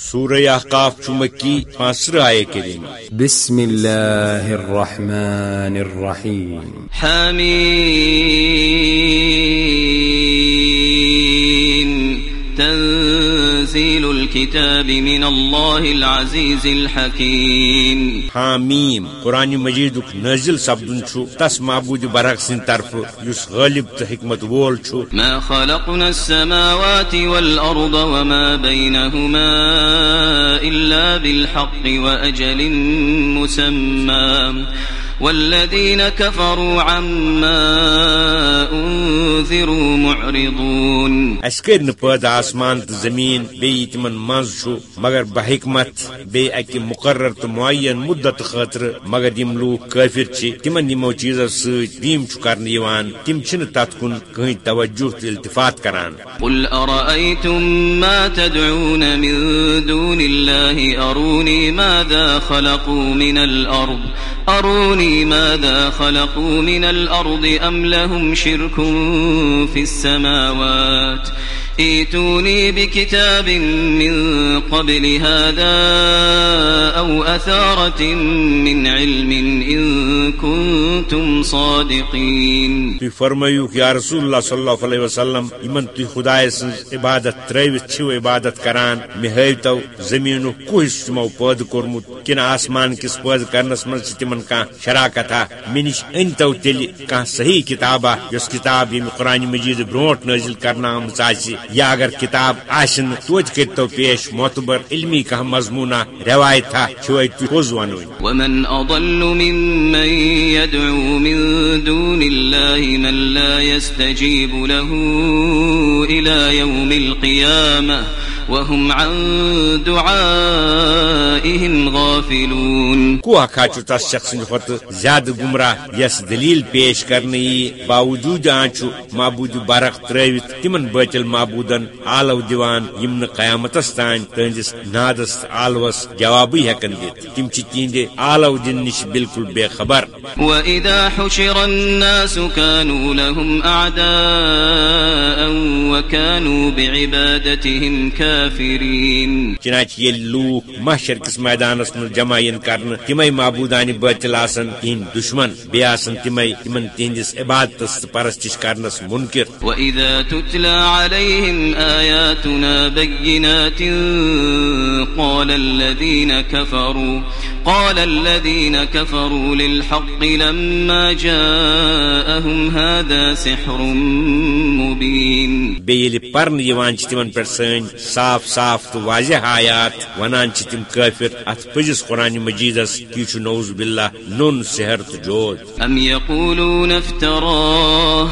سورہ احقاف چھ مکی پانسر آئے کریم بسم اللہ الرحمن الرحیم۔ حمیم۔ تنزيل الكتاب من الله العزيز الحكيم. حامیم قرآن مجید نازل سپدن تس معبود برق سن طرف اس غالب تو حکمت وول چھو ما خلقنا السماوات والأرض وما بينهما إلا بالحق وأجل مسمى. والذين كفروا عما انذروا معرضون. اسكر نپد آسمان تو زمین بی تمن مز چھو مگر بحکمت بی اکی مقرر تو معین مدت خاطر مگر یم لوگ کافر چھ تمن یمو چیزو سۭتۍ دیم چھُ کرنہٕ یِوان تِم چھِنہٕ تتھ کُن کٕہٕنۍ توجہ تہٕ التفات کران. قل أرأيتم ما تدعون من دون الله؟ أروني ماذا خلقوا من الأرض؟ أروني ماذا خلقوا من الأرض أم لهم شرك في السماوات ائتوني بكتاب من قبل هذا أو أثارة من علم إن كنتم صادقين. تُہۍ فرمٲیِو یا رسول اللہ صلی اللہ علیہ وسلم یمن تُہۍ خدائے سٕنٛز عبادت ترٲوِتھ چھِو عبادت کران مےٚ ہٲوتو زٔمیٖنُک کُس تِمو پٲدٕ کوٚرمُت آسمان کِس پٲدٕ کرنس منٛز چھِ تِمن کانٛہہ شراکتھا مےٚ نِش أنۍتو تیٚلہِ کانٛہہ صحیح کِتابا یۄس کِتاب ییٚمہِ قرآنہِ مجیٖد برونٛٹھ نٲزِل کرنہٕ آمٕژ آسہِ یا اگر کتاب آسن توت کرتو پیش معتبر علمی کا مضمونہ روایت تھا چھوئی پوز ونوئی۔ ومن اضل ممن يدعو من دون الله من لا يستجيب له الى يوم القيامه وهم عن دعائهم غافلون. کو کھاچو تس شخص کھت زیادہ گمراہ یس دلیل پیش کرنے باوجود آنچو معبود برق تروت تمن باطل معبودن آلو دیوان یم قیامتس تان تہندس نادس آلوس جوابی ہیکن دت تم چھ تہند آلو دن نش بالکل بے خبر۔ وإذا حشر الناس كانوا لهم أعداء وكانوا بعبادتهم كافرين چنانچہ یل لوک محشر کس میدانس من جمع ین کرن تمے معبودان باطل آسن تہند دشمن بی آسن تمے تمن تہندس عبادتس پرستش کرنس منکر۔ وإذا تتلى عليهم آياتنا بينات قال الذين كفروا قال الذين كفروا للحق لما جاءهم هذا سحر مبين۔ بیل پرن یوان چھ تمن پر سن صاف صاف تو واضح آیات، ونان تم کافر، ات پزس قرآن مجیدس کی چھ نوز باللہ، نون سحر تو جود ام یقولون افتراه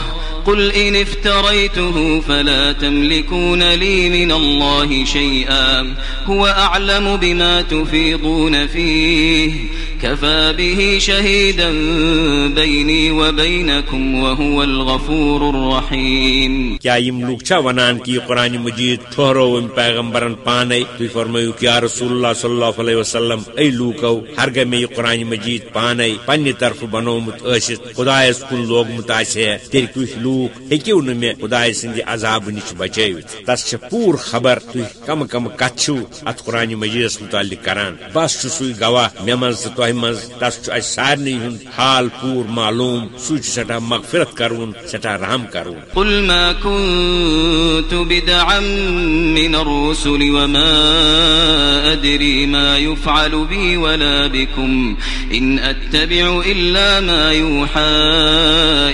قل ان افتريته فلا تملكون لي من الله شيئا هو اعلم بما تفيضون فيه كفى به شهيدا بيني وبينكم وهو الغفور الرحيم. کیا یم لوگ چھا ونان کی قرآن مجید ٹھہرو ام پیغمبرن پانے تھی فرمائیو کیا رسول اللہ صلی اللہ علیہ وسلم اے لوکو ہرگہ میں یہ قرآن مجید پانے پنہ طرف بنومت ٲسِتھ خدایس کُن لوگمُت آسہِ ہے۔ تیٚلہِ کُس لوٗکھ ہیٚکِو نہٕ مےٚ خداے سٕنٛدِ عذابہٕ نِش بچٲوِتھ تس چھےٚ پوٗرٕ خبر تُہۍ کم کم کتھ چھِو اتھ قرآن مجیدس متعلق کران۔ بس چھُ سُے گواہ مےٚ منٛز تہٕ منٛز تس سارنٕے ہُنٛد حال پوٗر معلوٗم سُے چھُ سٮ۪ٹھاہ مغفرت کرون سٮ۪ٹھاہ رحم کرون۔ قل ما كنت بدعا من الرسل وما أدري ما يفعل بي ولا بكم إن أتبع إلا ما يوحى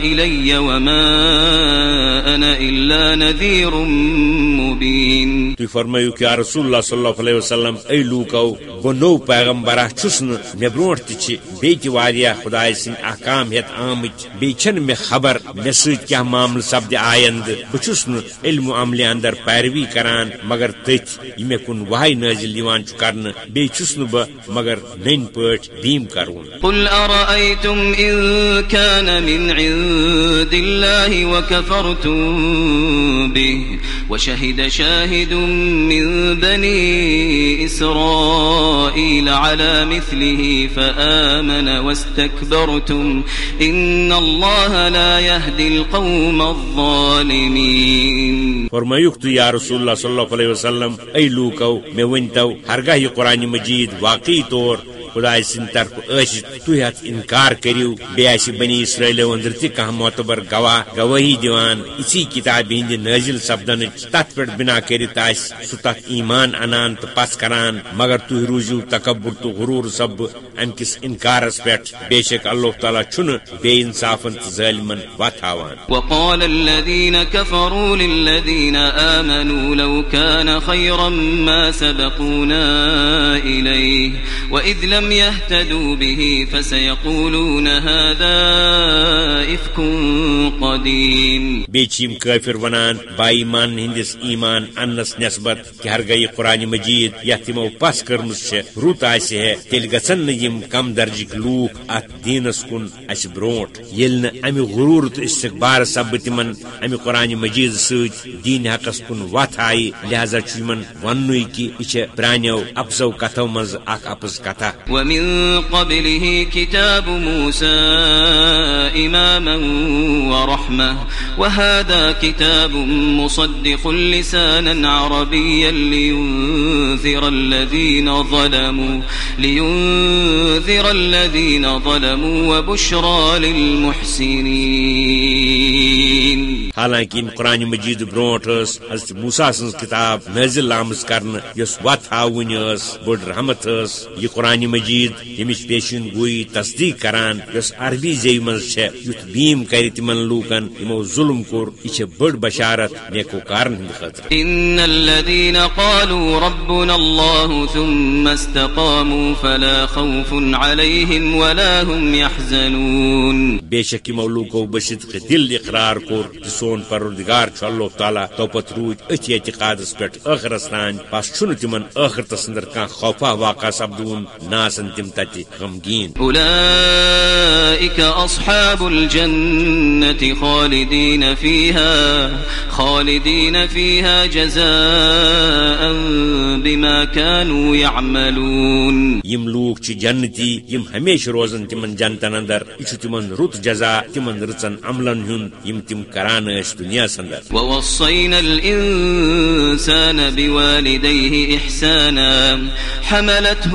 إلي وما أنا إلا نذير مبين۔ تھی فرمائیو کیا رسول اللہ صلی اللہ علیہ وسلم اے لوکو بہ نو پیغمبرہ چھس نہ برونٹ تہ بی واریاہ خدائے سن احکام ہت آمت بی چھن مے خبر مے سۭتۍ کیا معاملہ سپدِ آیند بہ علم و عملہِ اندر پیروی کران، مگر تتھ یہ مے کن وحی نازل یوان چھُ کرن بی بہ مگر نن پٹ بیم کرون۔ قل ارأيتم ان كان من عند الله وكفرتم به وشهد شاهد من بني اسرائيل على مثله فآمن واستكبرتم. ان الله لا يهدي القوم الظالمين. فرمایوک تو یا رسول اللہ صلی اللہ علیہ وسلم، اے لوکو مے ونتو ہرگاہ یہ قرآن مجید واقعی طور خدا سند طرف تھی ات انکار کرو۔ بیس بنی اسرائیل اندر تہ کھانا معتبر گواہ گواہی دیوان اسی کتاب ہند نازل سپدن تت پہ بنا کرت سہ تت ایمان انان تو پس کران۔ مگر تھی روزو تکبر تو غرور سب ام کس انکارس پہ بے شک اللہ تعالیٰ چھ بے انصافن ظالمن وت ہاوان وقال الذين كفروا للذين آمنوا لو كان خيرا ما سبقونا إليه وإذ لم لم يهتدوا به فسيقولون هذا إفك قديم بيچيم كافر ونان بايمان هندس إيمان أنس نسبت کہ ہرگاہ قرآن مجید یتھ تمو پس کرمس رت آسہ ہے، تیل گھن یم کم درجک لوک ات دینس کن اس بروٹ یل نا امہ غرور تو استقبار سب تمن، امہ قرآن مجید ست دین حقس کن وت آئی لہذا چمن ون کہ یہ پرانو افزو کتو مز اخ اپز کتھا۔ ومن قبله كتاب موسى إماما ورحمة، وهذا كتاب مصدق لسانا عربيا لينذر الذين ظلموا، لينذر الذين ظلموا وبشرى للمحسنين. حالانکہ ان قرآن مجید بروٹ حضرت موسا سن کتاب نازل لامز کرنے یس وات وت ہاون بڑ رحمت یہ قرآن مجید یمچ پیشن گوئی تصدیق کران یس عربی زی مز یت بیم کر تمن لوکن یمو ظلم کور یہ بڑ بشارت نیکو کارن ہند خاطر ان الذين قالوا ربنا الله ثم استقاموا فلا خوف عليهم ولا هم يحزنون بے شک یمو لوکو بشت دل اقرار کور سون پروردگار چھ اللہ تعالیٰ تو پت روز ات اعتقادس پہ ٲخرس تان بس چھ تمن ٲخرتس اندر کان خوفا واقع سپدون ناسن تم تت غمگین. اولئك اصحاب الجنة خالدين فيها خالدين فيها جزاء بما كانوا يعملون یم لوک چھ جنتی یم ہمیشہ روزن تمن جنتن اندر یہ تمن رت جزا تمن رچن عملن ہن یم تم کران اس دنیا سندر. ووصينا الإنسان بوالديه إحسانا حملته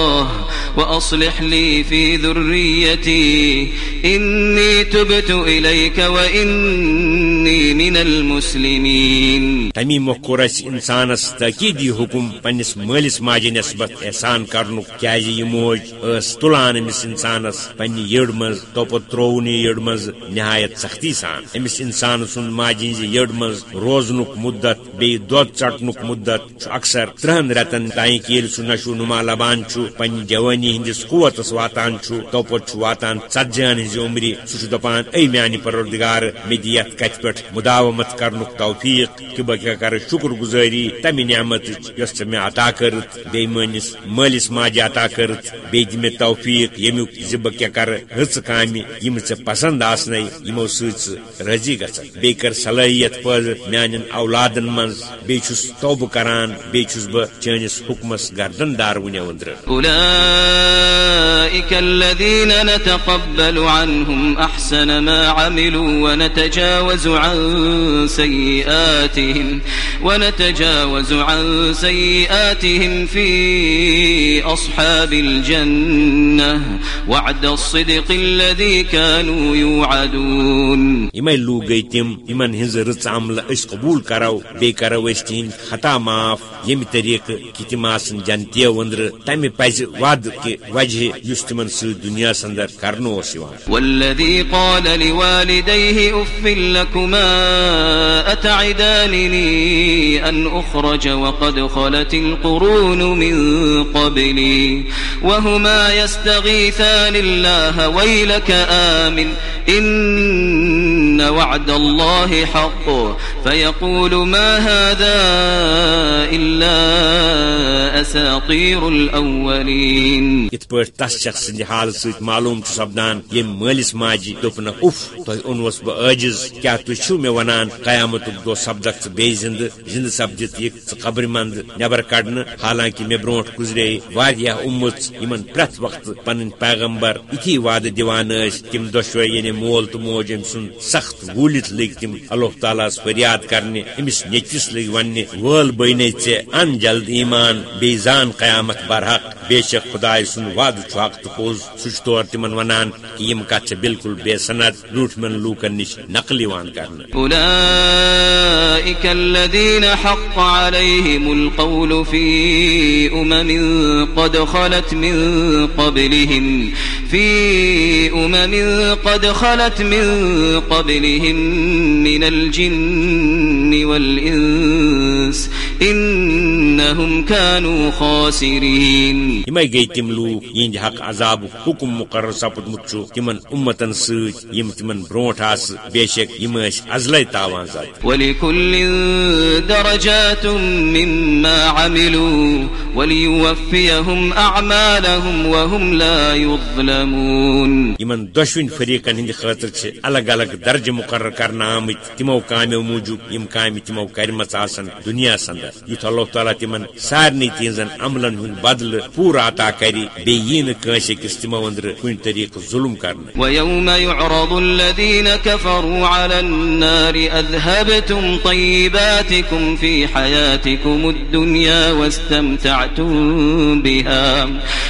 الله وأصلح لي في ذريتي. إني تبت إليك وإني من المسلمين. تمی مکور اس انسانس تاکیدی حکم پنس مالس ماجہ نسبت احسان کرنک کیاز یہ موج اس تلان امس انسانس پنہ یڑ مز تو پت ترون سختی سان. امس انسان سن ماجہ ہز یڑ مز روزنک مدت بی دود چٹنک مدت اکثر ترہن رتن تائیں کہ سہ نشو نما لبان پنہ جوانی ہندس قوتس واتان تو پت واتان ژتجی ہز عمری سہ دپان اے میانہ پروردگار مے دی یت کت پہ مداومت کرنک توفیق کہ بہ کر شکر گزاری تمہ نعمت یس ژے مےٚ عطا کرت بیٚیہِ میٲنِس مٲلِس ماجہِ عطا کرت بیٚیہِ دِ مےٚ توفیق ییٚمیُک زِ بہٕ کیٛاہ کرٕ ہٕژ کامہِ یِم ژےٚ پسنٛد آسنے یِمو سۭتۍ ژٕ رٲضی گژھکھ کر صلٲحیت پٲدٕ میانٮ۪ن اولادن منٛز بیٚیہِ چھُس توبہٕ کران بیٚیہِ چھُس بہٕ چٲنِس حُکمس گردن دار وُنہِ أنٛدرٕ أولئك الذين نتقبل عنهم أحسن ما عملوا ونتجاوز عن سيئاتهم ونتجاوز عن سيئاتهم في أصحاب الجنة وعد الصدق الذي كانوا يوعدون. يمي لوگي تم يمن هنز رز عمل اس قبول کرو بي کرو اس تين خطا معاف. يم طريق كتماسن جنتي وندر تمي پز وعد کہ وجہ يس تمن س دنیا سندر کرنو سوان والذي قال لوالديه اف لكما اتعدانني ان اخرج وقد خلت القرون من قبلي وهما يستغيثان الله ويلك آمن إن وعد الله حق فيقول ما هذا إلا أساطير الأولين اتپر تس شخص سند حال ست معلوم سپدان، یم مالس ماجی دوپن اف تہ اونوس بہ عاجز کیا تہ چھو ونان؟ قیامت دو سبدک بے زند زند سبدت یہ قبر مند نبر کڑن حالانکہ مے برونٹ گزرے واریاہ امت یمن پرت وقت پن پیغمبر اتھی وعد دیوان اس تم دشوے یعنی مول تو موج ام سن سخت گولت لگ تم اللہ تعالیٰ فریاد کرنے، امس نیچس لگ ون ول بنے ے ان جلد ایمان بیزان قیامت برحق بے شک خدا سن وعد حق تو پوز سہ طور تمن ونان کہ یم کت بالکل بے صنعت لوٹ من لوکن نش نقل یوان کرنے حق القول قد خلت من قبلهم في قد خلت من قبلهم من الجن والإنس إنهم كانوا خاسرين يمي گئی تم لوگ يند حق عذاب حکم مقرر سپدمت چھو تمن امتن ست یم تمن برونٹ آس بے شک یم ازلے تاوان ذات ولكل درجات مما عملوا وليوفيهم أعمالهم وهم لا يظلمون یمن دشوین فریقن ہند خاطر چھ الگ الگ درجہ مقرر کرنا آمت تمو کامیو موجود یم کام تمو کرمت آسن دنیا سندر۔ یت اللہ تعالیٰ تمن سارنی تہذن عملن ہند بدل پورا عطا کری بی ین کس تمو اندر کن طریق ظلم کرنا ويوم يعرض الذين كفروا على النار أذهبتم طيباتكم في حياتكم الدنيا واستمتعتم بها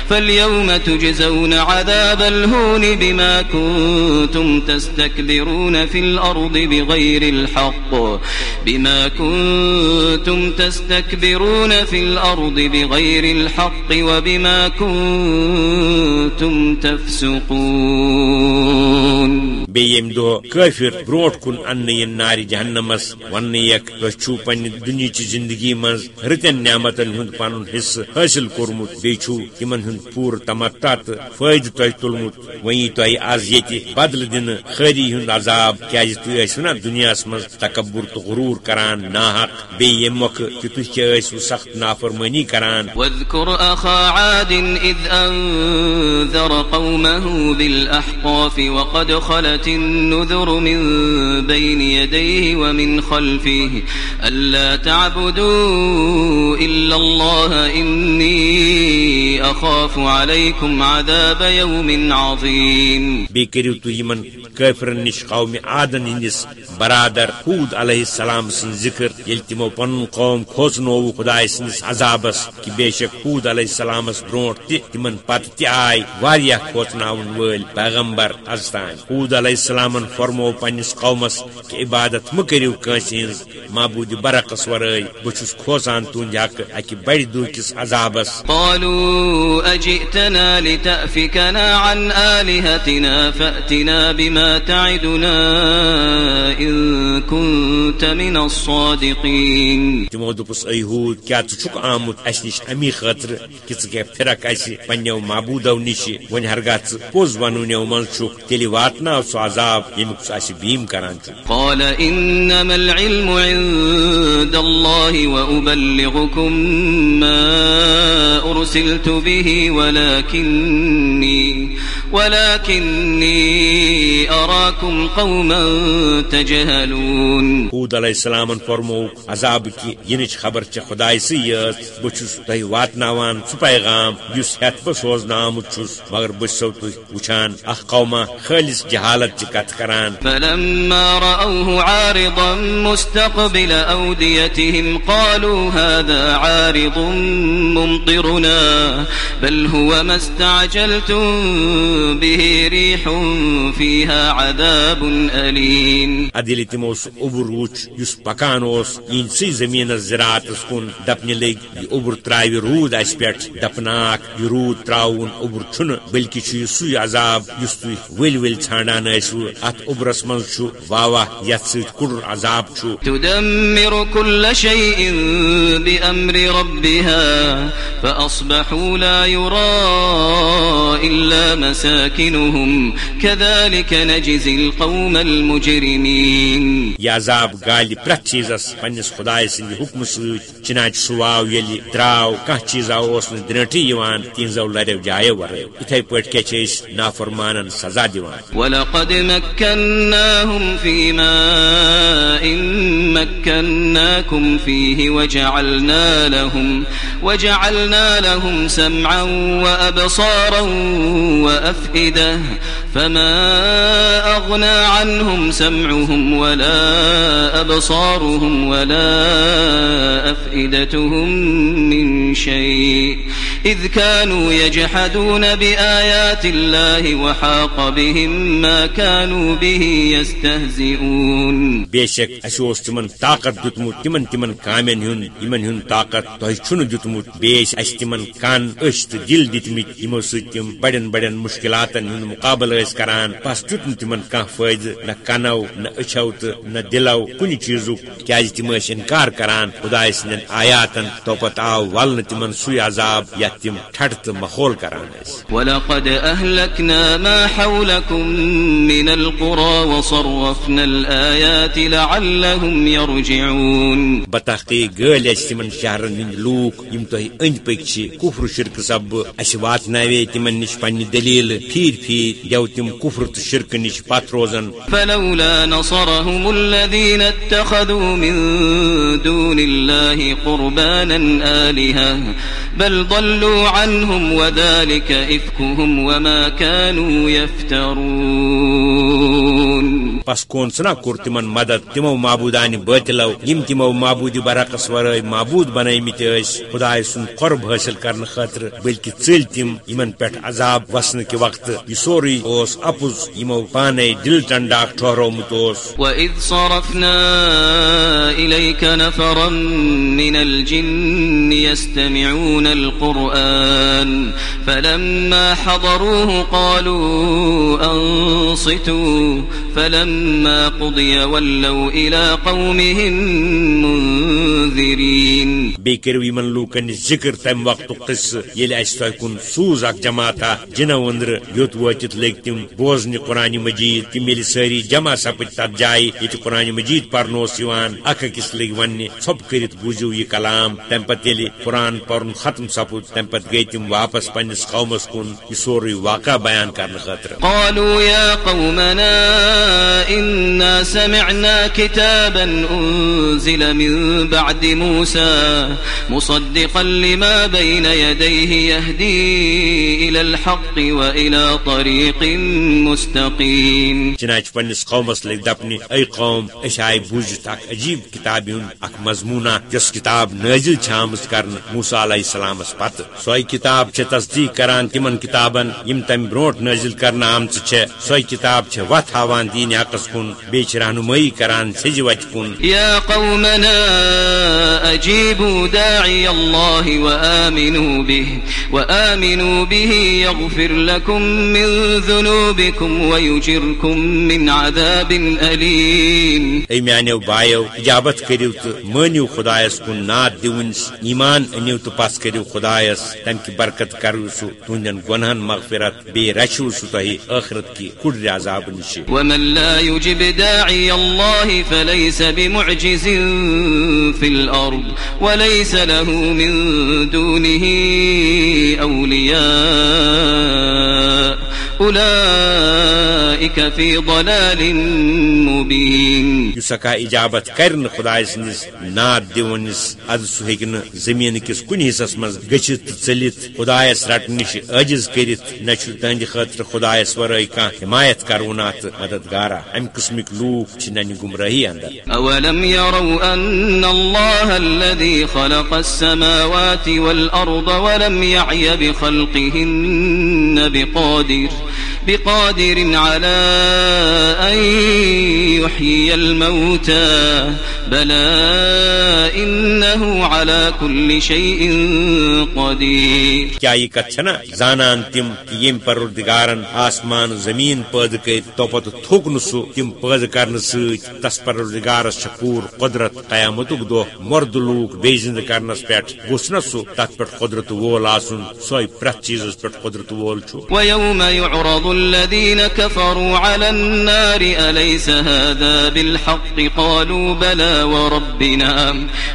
فاليوم تجزون عذاب الهون بما كنتم تستكبرون في الأرض بغير الحق. بما كنتم تستكبرون في الأرض بغير الحق وبما كنتم تفسقون. بیم دو کافر بروٹ کن ان ین نار جہنمس ون یک چھو پن دنیا چی زندگی من رتن نعمتن ہند پن حصہ حاصل کورمت بی چھو تمن ہند پور تمتع تو فائدہ تہ تلمت وی تہ آز یہ بدل دن خری ہند عذاب کیاز تھی نا دنیا من تکبر تو غرور کران ناحق بی یم موقع کہ تھی سخت نافرمانی کران؟ واذكر أخا عاد إذ أنذر قومه بالأحقاف وقد خلت النذر من بين يديه ومن خلفه ألا تعبدوا إلا الله إني أخاف عليكم عذاب يوم عظيم. بی کریو تو یمن کافرن نش قوم عادن ہندس برادر حود علیہ السلام سن ذکر، یل تمو پن قوم کھوچنو خدا سندس عذابس کہ بے شک حود علیہ السلام برونٹ تہ تمن پت تہ آئی واریاہ کھوچناون ول پیغمبر ازتان حود علیہ السلام فرمو پنس قومس کہ عبادت مکریو کنس معبود برعکس ورائے بچس کھوسان تہند حق اکہ بڑ دوکس عذابس۔ قالوا أجئتنا لتأفكنا عن آلهتنا فأتنا بما تعدنا إن كنت من الصادقين. تمو دپس اے ہود کیا ژٕ چھُکھ آمُت اسہِ نش امی خاطر کہ ژٕ کیٛاہ پھرکھ اسہِ پننیو معبوٗدو نِش وۄنۍ ہرگاہ ژٕ پوٚز ونوٗنیو منٛز چھُکھ تیٚلہِ واتناو سُہ عذاب ژٕ اسہِ بیٖم کران قال إنما العلم عند الله وأبلغكم ما أرسلت به ولكني ولكني أراكم قوما تجهلون. حود علیہ السلام فرمو عذاب کی ینچ خبر چھ خدائے سی یت بچس تہ واتناوان سہ پیغام اس ہت بہ سوزن آمت چھس مگر بہ سو تہ وچھان اخ قوما خالص جہالت چہ کت کران۔ فلما رأوه عارضا مستقبل أوديتهم قالوا هذا عارض ممطرنا بل هو ما استعجلتم به ريح فيها عذاب أليم. ادیل تمو سہ اوبر وچ اس پکان اس ینسی زمین زراعت کن دپن لگ یہ اوبر تراوی رود اس پہ دپناک یہ رود تراؤن اوبر چھن بلکہ چھ سوی عذاب اس تھی ول ول ژھانڈان ٲسو ات اوبرس من چھُ واوا سۭتۍ کُڑُر عذاب چھُ تدمر كل شيء بأمر ربها فأصبحوا لا يرى إلا مساكنهم. كذلك نجزي القوم المجرمين یہ عذاب گالہِ پرٛٮ۪تھ چیٖزس پننس خدائے سٕنٛدِ حُکمہٕ سۭتۍ چناچ سُہ واو ییٚلہِ درٛاو کانٛہہ چیٖزا اوس نہٕ درٛٲنٛٹھٕے یِوان تِہنٛزو لریو جایو یِتھے پٲٹھۍ کیٛاہ چھِ أسۍ نافرمانن سزا دِوان ولقد مكناهم في ماء مكناكم فيه وجعلنا لهم وجعلنا لهم سمعا وأبصارا وأفئدة فما أغنى عنهم سمعهم ولا أبصارهم ولا أفئدتهم من شيء إذ كانوا يجحدون بآيات الله وحاق بهم ما كانوا به يستهزئون. بے شک اَسہِ اوس تِمن طاقت دیُتمُت تِمن تِمن کامٮ۪ن ہُنٛد یِمن ہُنٛد طاقت تۄہہِ چھُنہٕ دیُتمُت بیٚیہِ ٲسۍ اَسہِ تِمن کن أچھ تہٕ دِل دِتمٕتۍ یِمو سۭتۍ تِم بڑٮ۪ن بڑٮ۪ن مُشکلاتن ہُنٛد مُقابلہٕ ٲسۍ کران۔ بس دیُت نہٕ تِمن کانٛہہ فٲیدٕ نہ کنو نہ أچھو تہٕ نہ دِلو کُنہِ چیٖزُک کیازِ تِم ٲسۍ انکار کران۔ خداے سٕنٛدٮ۪ن آیاتن تو پتہٕ آو ولنہٕ تِمن سُے عذاب تِم ٹھٹھ تہٕ مخول کران ٲسۍ ولقد أهلكنا ما حولكم من القرى وصرفنا الآيات لعلهم يرجعون. بتحقیق گٲلۍ اَسہِ تِمن شہرن ہٕنٛدۍ لوٗکھ یِم چھِ کُفر شرکہٕ سببہٕ اَسہِ واتناوے تِمن نِش پننہِ دٔلیٖلہٕ پھیٖرۍ پھیٖرۍ دیو تِم کُفر تہٕ شرکہٕ نِش پتھ روزان فلولا نصرهم الذين اتخذوا من دون الله قربانا آلهة بل ضلوا عنهم وذلك إفكهم وما كانوا يفترون پس کون سنا کور تمن مدد؟ تمو معبودان باطلو یم تمو معبود برعکس ورٲے معبود بنٲیمٕتۍ ٲسۍ خداے سُنٛد قرب حٲصِل کرنہٕ خٲطرٕ بلکہِ ژٔلۍ تِم یمن پٮ۪ٹھ عذاب وسنہٕ کہِ وقتہٕ یہِ سورُے اوس اپُز یمو پانے دل ٹنڈاک ٹھہرومُت اوس وإذ صرفنا إليك نفرا من الجن يستمعون القرآن فلما حضروه قالوا أنصتوا فلما قضي ولوا إلى قومهم منذرين. نِش ذِکر تمہِ وقتُک قصہٕ ییٚلہِ اَسہِ تۄہہِ کُن سوٗز اکھ جماعتا جِنو أنٛدرٕ یوٚت وٲتِتھ لٔگۍ تِم بوزنہِ قرآنہِ مجیٖد تِم سپٕدۍ تتھ جایہِ ییٚتہِ قرآنہِ مجیٖد پرنہٕ اوس یِوان اکھ أکِس لٔگۍ وننہِ ژھۄپہٕ کٔرِتھ بوٗزِو یہِ کلام تمہِ پتہٕ ییٚلہِ قرآن پرُن ختم سپُد تمہِ پتہٕ گٔیہِ تِم واپس پننِس قومس کُن یہِ سورُے واقع بیان کرنہٕ خٲطرٕ قالوا يا قومنا إنا سمعنا كتابا أنزل من بعد موسى مصدقا لما بين يديه يهدي إلى الحق وإلى طريق مستقيم چنانچہ پننس قومس لگ دپنہِ اے قوم، أسۍ آیہِ بوٗزِتھ اکھ عجیب کتاب ہُنٛد اکھ مضموٗنا یۄس کتاب نٲزِل چھِ آمٕژ کرنہٕ موسا علیہ السلامس پتہٕ۔ سۄے کتاب چھِ تصدیق کران تِمن کتابن، یِم تمہِ برونٛٹھ نٲزِل کرنہٕ آمژٕ چھےٚ۔ سۄے کتاب چھےٚ وتھ ہاوان دین دیٖن حقس کُن بیٚیہِ چھِ رہنمٲیی کران سیٚزِ وتہِ کُن۔ يا قومنا أجيبوا داعي الله وآمنوا به وآمنوا به يغفر لكم من ذنوبكم ويجركم من عذاب أليم اے میانیو بایو اجابت کٔرِو تہٕ مٲنِو خدایس کُن ناد دِوٕنس ایمان أنِو تہٕ پس کٔرِو خدایس۔ کہِ برکت کرو سُہ تُہنٛدٮ۪ن گۄنہن مغفرت بیٚیہِ رچھِو سُہ تۄہہِ ٲخرت کہِ کُڑرِ عذاب نِشہِ ومن لا يجب داعي الله فليس بمعجز في الأرض وليس له من دونه أولياء. أولئك في ضلال مبين. يسكا إجابت كرن خدای سندس ناد دونس اد سہ ہیکہ زمین کس کن مز گچت ثلت خدایس رٹ نش عجز کرت نہ تہند خاطر خدایس ورائے کان حمایت کرونات مددگارا. ام قسمك لوك چنن گمراہی عند اولم يروا ان الله الذي خلق السماوات والارض ولم يعي بخلقهن بقادر؟ بقادر على ان يحيي الموتى. بلى انه على كل شيء قدير. کیا یہ کت چھنا؟ زانان تم کہ یم پروردگارن آسمان زمین پید کر توپت تھوک نہ سہ تم پید کرنے ست تس پروردگارس شکور قدرت قیامتک دہ مرد لوک بے زند کرنس پہ گوس نا سہ تت پہ قدرت وول آسن سوے پرت چیز پہ قدرت وول چھو ويوم يعرض الذين كفروا على النار أليس هذا بالحق؟ قالوا بلى وربنا.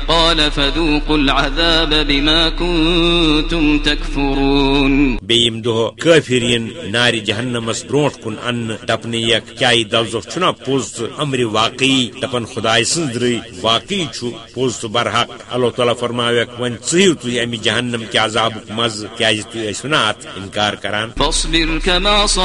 قال فذوقوا العذاب بما كنتم تكفرون. بیم دہ کافرین نار جہنمس بروٹ کن ان دپن یک کیا دلزخ چھنا پوز تو امر واقعی دپن خدائے سند ری واقعی چھو پوز تو برحق. اللہ تعالیٰ فرماویک ون ژیو تھی امی جہنم کے عذابک مز ٲسِو نا اتھ انکار کران. فاصبر كما صبر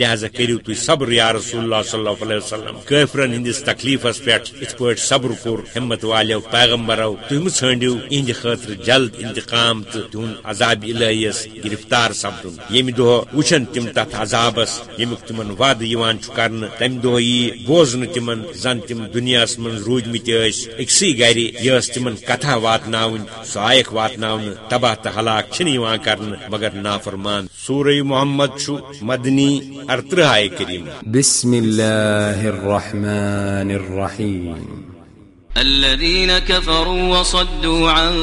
لہذا کرو تھی صبر یا رسول اللہ صلی اللہ علیہ وسلم۔ کافرن ہندس تکلیفس پہ ات پہ صبر کور ہمت والو پیغمبرو تم ژھانڈو اہند خاطر جلد انتقام تو تہد عذاب الہیس گرفتار سپدن۔ یم دہ وچن تم تت عذابس یمیک تمن وعد کر تمہ دہ یہ بوزن تمن زن تم دنیا من روٗدمٕتۍ ٲسۍ۔ أکسٕے گرِ یہ ٲس تمن کتھا واتناون سۄ آیکھ واتناونہٕ، تباہ تہٕ ہلاک چھنہٕ یِوان مگر نافرمان۔ سورہ محمد مدنی۔ ارترہ آئے کریم بسم الله الرحمن الرحيم الذين كفروا وصدوا عن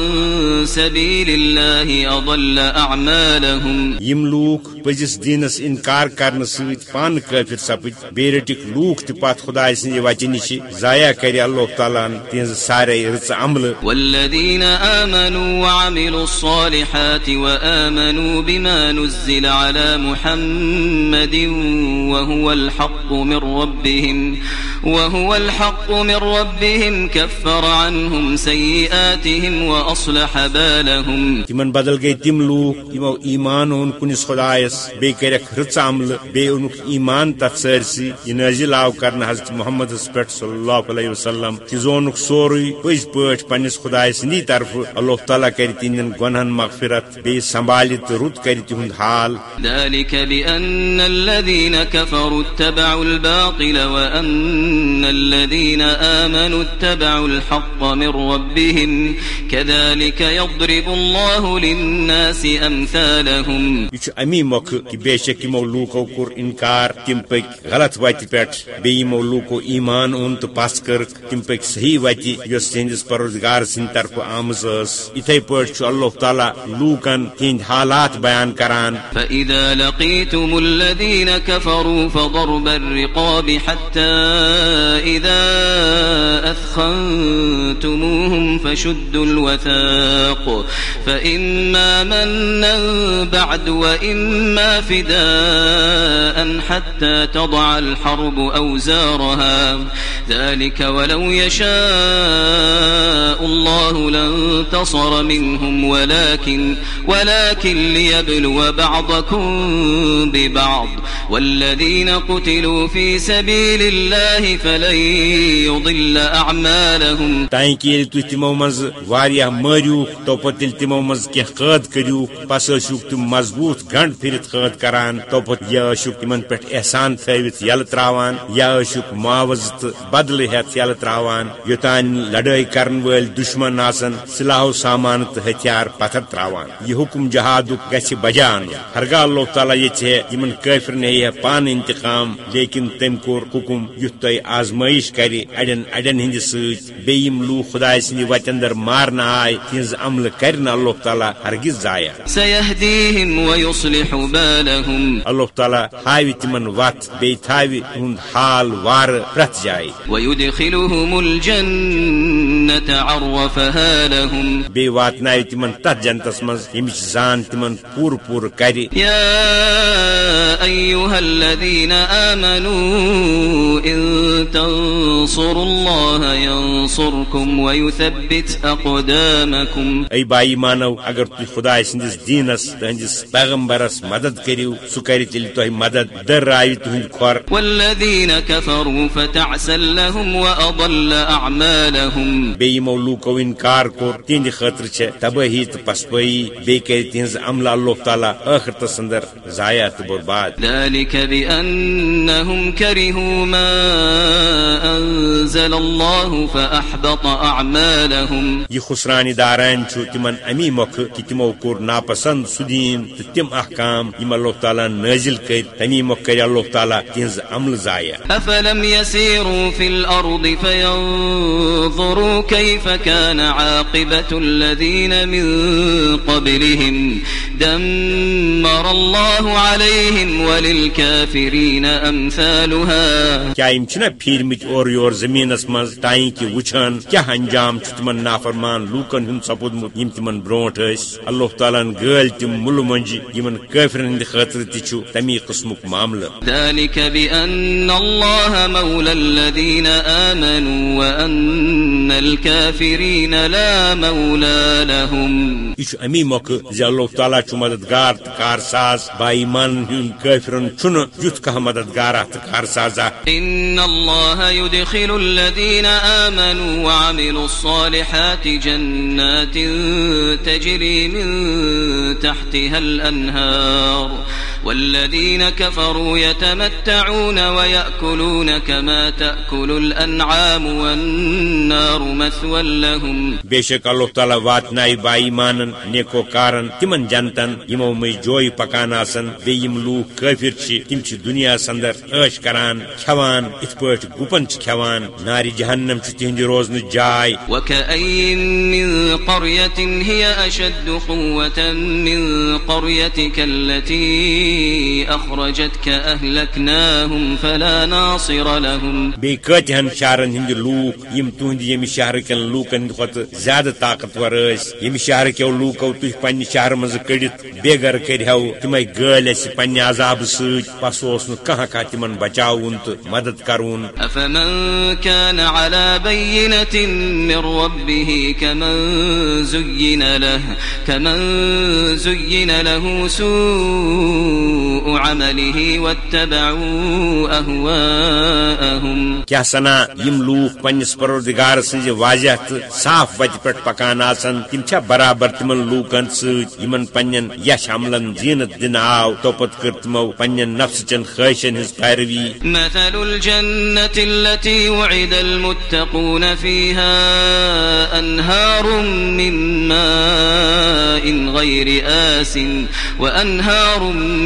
سبيل الله أضل أعمالهم. یم لوک پزس دینس انکار کرنے ست پان کافر سپد بی رٹک لوک تہ پت خدا سند وجہ نش ضائع کر اللہ تعالیٰ تہذ سارے رچ عمل والذين آمنوا وعملوا الصالحات وآمنوا بما نزل على محمد وهو الحق من ربهم. وهو الحق من ربهم كفر عنهم سيئاتهم وأصلح بالهم. تمن بدل گئی تم لوک یمو ایمان اون کنس خدایس بی کرک رچ عمل بی اونک ایمان تت سرسی یہ نازل آو کرنا حضرت محمد پٹ صلی اللہ علیہ وسلم. کہ زونک سوری پز پٹ پنس خدای سندی طرف اللہ تعالیٰ کر تہندین گنہن مغفرت بی سنبھال تو رت کر تہند حال. ذلك بأن الذين كفروا اتبعوا الباطل وأن الذين آمنوا اتبعوا الحق من ربهم كذلك يضرب الله للناس أمثالهم. موقع کہ بے شک یمو لوکو کور انکار تم پک غلط وت پہ بی یمو لوکو ایمان اون تو پس کر تم پک صحیح وت یس تہندس پروردگار سند طرف آمز اتھے پہ اللہ تعالیٰ لوکن تہند حالات بیان کران۔ فإذا لقيتم الذين كفروا فضرب الرقاب حتى إذا أثخنتموهم فشدوا الوثاق فإما منا بعد وإما فداء حتى تضع الحرب أوزارها. ذلك ولو يشاء الله لانتصر منهم، ولكن ولكن ليبلو بعضكم ببعض. والذين قتلوا في سبيل الله فلن يضل أعمالهم. تائیں کہ ییٚلہِ تُہۍ تِمو منٛز واریاہ تو پتہٕ ییٚلہِ تِمو منٛز کینٛہہ قٲد پس ٲسِوٗکھ تِم مضبوٗط گنڈ پھِرِتھ قٲد کران، تو پتہٕ یا ٲسِوٗکھ احسان تھٲوِتھ یلہٕ تراوان یا ٲسِوٗکھ معاوضہٕ تہٕ بدلہٕ ہٮ۪تھ یلہٕ تراوان یوٚتانۍ لڑٲے کرن وٲلۍ دُشمن آسن سلاحو سامان تہٕ ہتھیار پتھر تراوان یہ حکم جہادُک گژھِ بجا ہرگاہ اللہ تعالیٰ یژھِ ہے یمن کٲفرن ہیٚیہِ ہے پانہٕ انتقام، لیکن تٔمۍ کوٚر حکم یُتھ تۄہہِ آزمٲیش کرِ اڑٮ۪ن اڑٮ۪ن ہٕنٛدِ سۭتۍ بیٚیہِ یِم لوٗکھ خداے سٕنٛدِ وتہِ اندر مارنہٕ آے تِہنٛز عملہٕ کرِ نہٕ اللہ تعالیٰ ہرگز ضایع اللہ تعالیٰ ہاوِ تِمن وتھ بیٚیہِ تھاوِ تِہُنٛد حال وارٕ پرٛٮ۪تھ جایہِ الجنة عرفها لهم بیٚیہِ واتناوِ تِمن جنتس منٛز ییٚمِچ زان تِمن پوٗرٕ پوٗرٕ کرِ۔ يا أيها الذين آمنوا إن تنصروا الله ينصركم ويثبت أقدامكم۔ اے بائی مانو اگر تھی خدا سندس دینس تہندس پیغمبرس مدد سہ کر تیل تہ مدد در راوی تہند کھور والذين كفروا فتعسا لهم وأضل أعمالهم۔ بیمو لوکو انکار کور تہند خاطر چھ تباہی تو پسپائی بی کر تہذ عملہ اللہ تعالیٰ ٲخرتس اندر ضایع تو برباد۔ ذلك بأنهم كرهوا ما أنزل الله فأحبط أعمالهم. یہ خسرانی داران چھو تمن امی مخ کہ تمو کور ناپسند سدین تو تم احکام یم اللہ تعالیٰ نازل کر تمی مخ کر اللہ تعالیٰ تہذ عمل ضایع أفلم يسيروا في الأرض فينظروا كيف كان عاقبة الذين من قبلهم؟ دمر الله عليهم وللكافرين أمثالها. کیا یم چھنا پھیرمت اور یور زمینس مز تائیں کہ وچھان؟ کیا انجام چھ تمن نافرمان لوکن ہند سپودمت یم تمن برونٹ ٲسۍ اللہ تعالیٰ گٲل تم مل منجہِ یمن کٲفرن ہند خاطر تہ چھُ تمی قسمک معاملہ۔ ذلك بأن الله مولى الذين آمنوا وأن الكافرين لا مولى لهم. یہ چھُ امی موقع زِ اللہ تعالیٰ چھُ مددگار تہٕ کار ساز با ایمان ہند کٲفرن چھُنہٕ یُتھ کانٛہہ مددگارا تہٕ کار سازا إن الله يدخل الذين آمنوا وعملوا الصالحات جنات تجري من تحتها الأنهار والذين كفروا يتمتعون ويأكلون كما تأكل الأنعام والنار مثوى لهم. بے شک اللہ تعالیٰ واتنائی با ایمانن نیکو کارن تمن جنتن یمو مز جوی پکان آسن بیٚیہِ یِم لوٗکھ کٲفر چھِ تِم چھِ دُنیا اندر عٲش کران کھٮ۪وان یِتھ پٲٹھۍ گُپن چھِ کھٮ۪وان نارِ جہنم چھِ تِہنٛدِ روزنٕچ جاے وكأي من قرية هي أشد قوة من قريتك التي أخرجتك أهلكناهم فلا ناصر لهم. بیٚیہِ کۭتہن شہرن ہٕنٛدِ لوٗکھ یِم تُہنٛدِ ییٚمہِ شہرٕ کٮ۪ن لوٗکن ہٕنٛدِ کھۄتہٕ زیادٕ طاقتور ٲسۍ ییٚمہِ شہرٕ کٮ۪و لوٗکو تُہۍ پننہِ شہرٕ منٛزٕ کٔڑِتھ بے گر کٔرہو تِمے گٲلۍ اَسہِ پننہِ عذابہٕ سۭتۍ پس اوس نہٕ کانٛہہ کانٛہہ تِمن بچاوُن تہٕ مدد کرُن أفمن كان على بينة من ربه كمن زين له كمن زين له سوء عمله واتبعوا أهواءهم. کیا سنا یم لوٗکھ پننس پروردگار سٕنزِ واضح صاف وتہِ پٮ۪ٹھ پکان آسان تِم چھا برابر تمن لوٗکن سۭتۍ یمن پننٮ۪ن یش عملن زینت دِنہٕ آو توپت کٔر تِمو پننٮ۪ن نفسٕچن خٲہشن ہٕنٛز پیروی مثل الجنة التي وعد المتقون فيها أنهار من ماء غير آس وأنهار من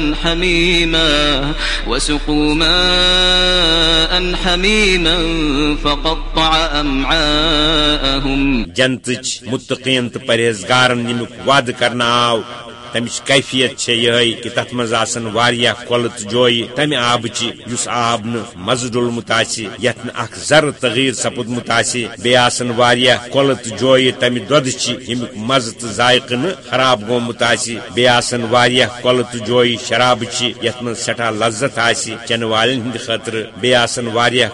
حميما وسقوا ماء حميما فقطع أمعاءهم. جنتج متقين تہٕ پرہیزگارن ییٚمیُک کرنا آو تمچ کیفیت چھ یہ کہ تت مز آسن واریاہ کۄلہٕ تہٕ آب نہٕ مزٕ ڈولمُت آسہِ یتھ نہٕ اکھ ذرٕ تغیٖر سپُدمُت آسہِ بیٚیہِ آسن واریاہ کۄلہٕ تہٕ جویہِ تمہِ دۄدٕچہِ ییٚمیُک مزٕ تہٕ ذائقہٕ نہٕ خراب واریاہ لذت آسہِ چٮ۪نہٕ والٮ۪ن ہٕنٛدِ خٲطرٕ بیٚیہِ واریاہ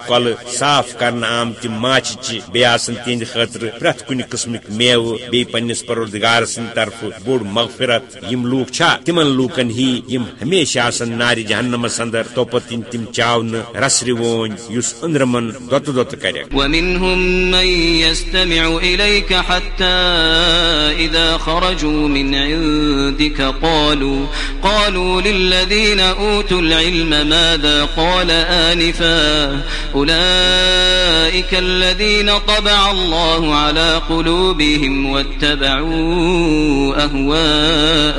صاف کرنہٕ آمتہِ ماچھچہِ بیٚیہِ آسن تہنٛدِ خٲطرٕ پرٛٮ۪تھ کُنہِ قٕسمٕکۍ میوٕ بیٚیہِ پروردگار سٕنٛدِ طرفہٕ بوٚڑ مغفرت یم لوٗکھ چھا، تمن لوٗکن ہی یم ہمیشہ آسن نارِ جہنمس اندر توپت تم تم چاونہٕ رسرِ وونۍ یُس أنٛدرمن دۄتہٕ دۄتہٕ کرٮ۪کھ ومنهم من يستمع إليك حتى إذا خرجوا من عندك قالوا قالوا للذين أوتوا العلم ماذا قال آنفا؟ أولئك الذين طبع الله على قلوبهم واتبعوا أهواءهم.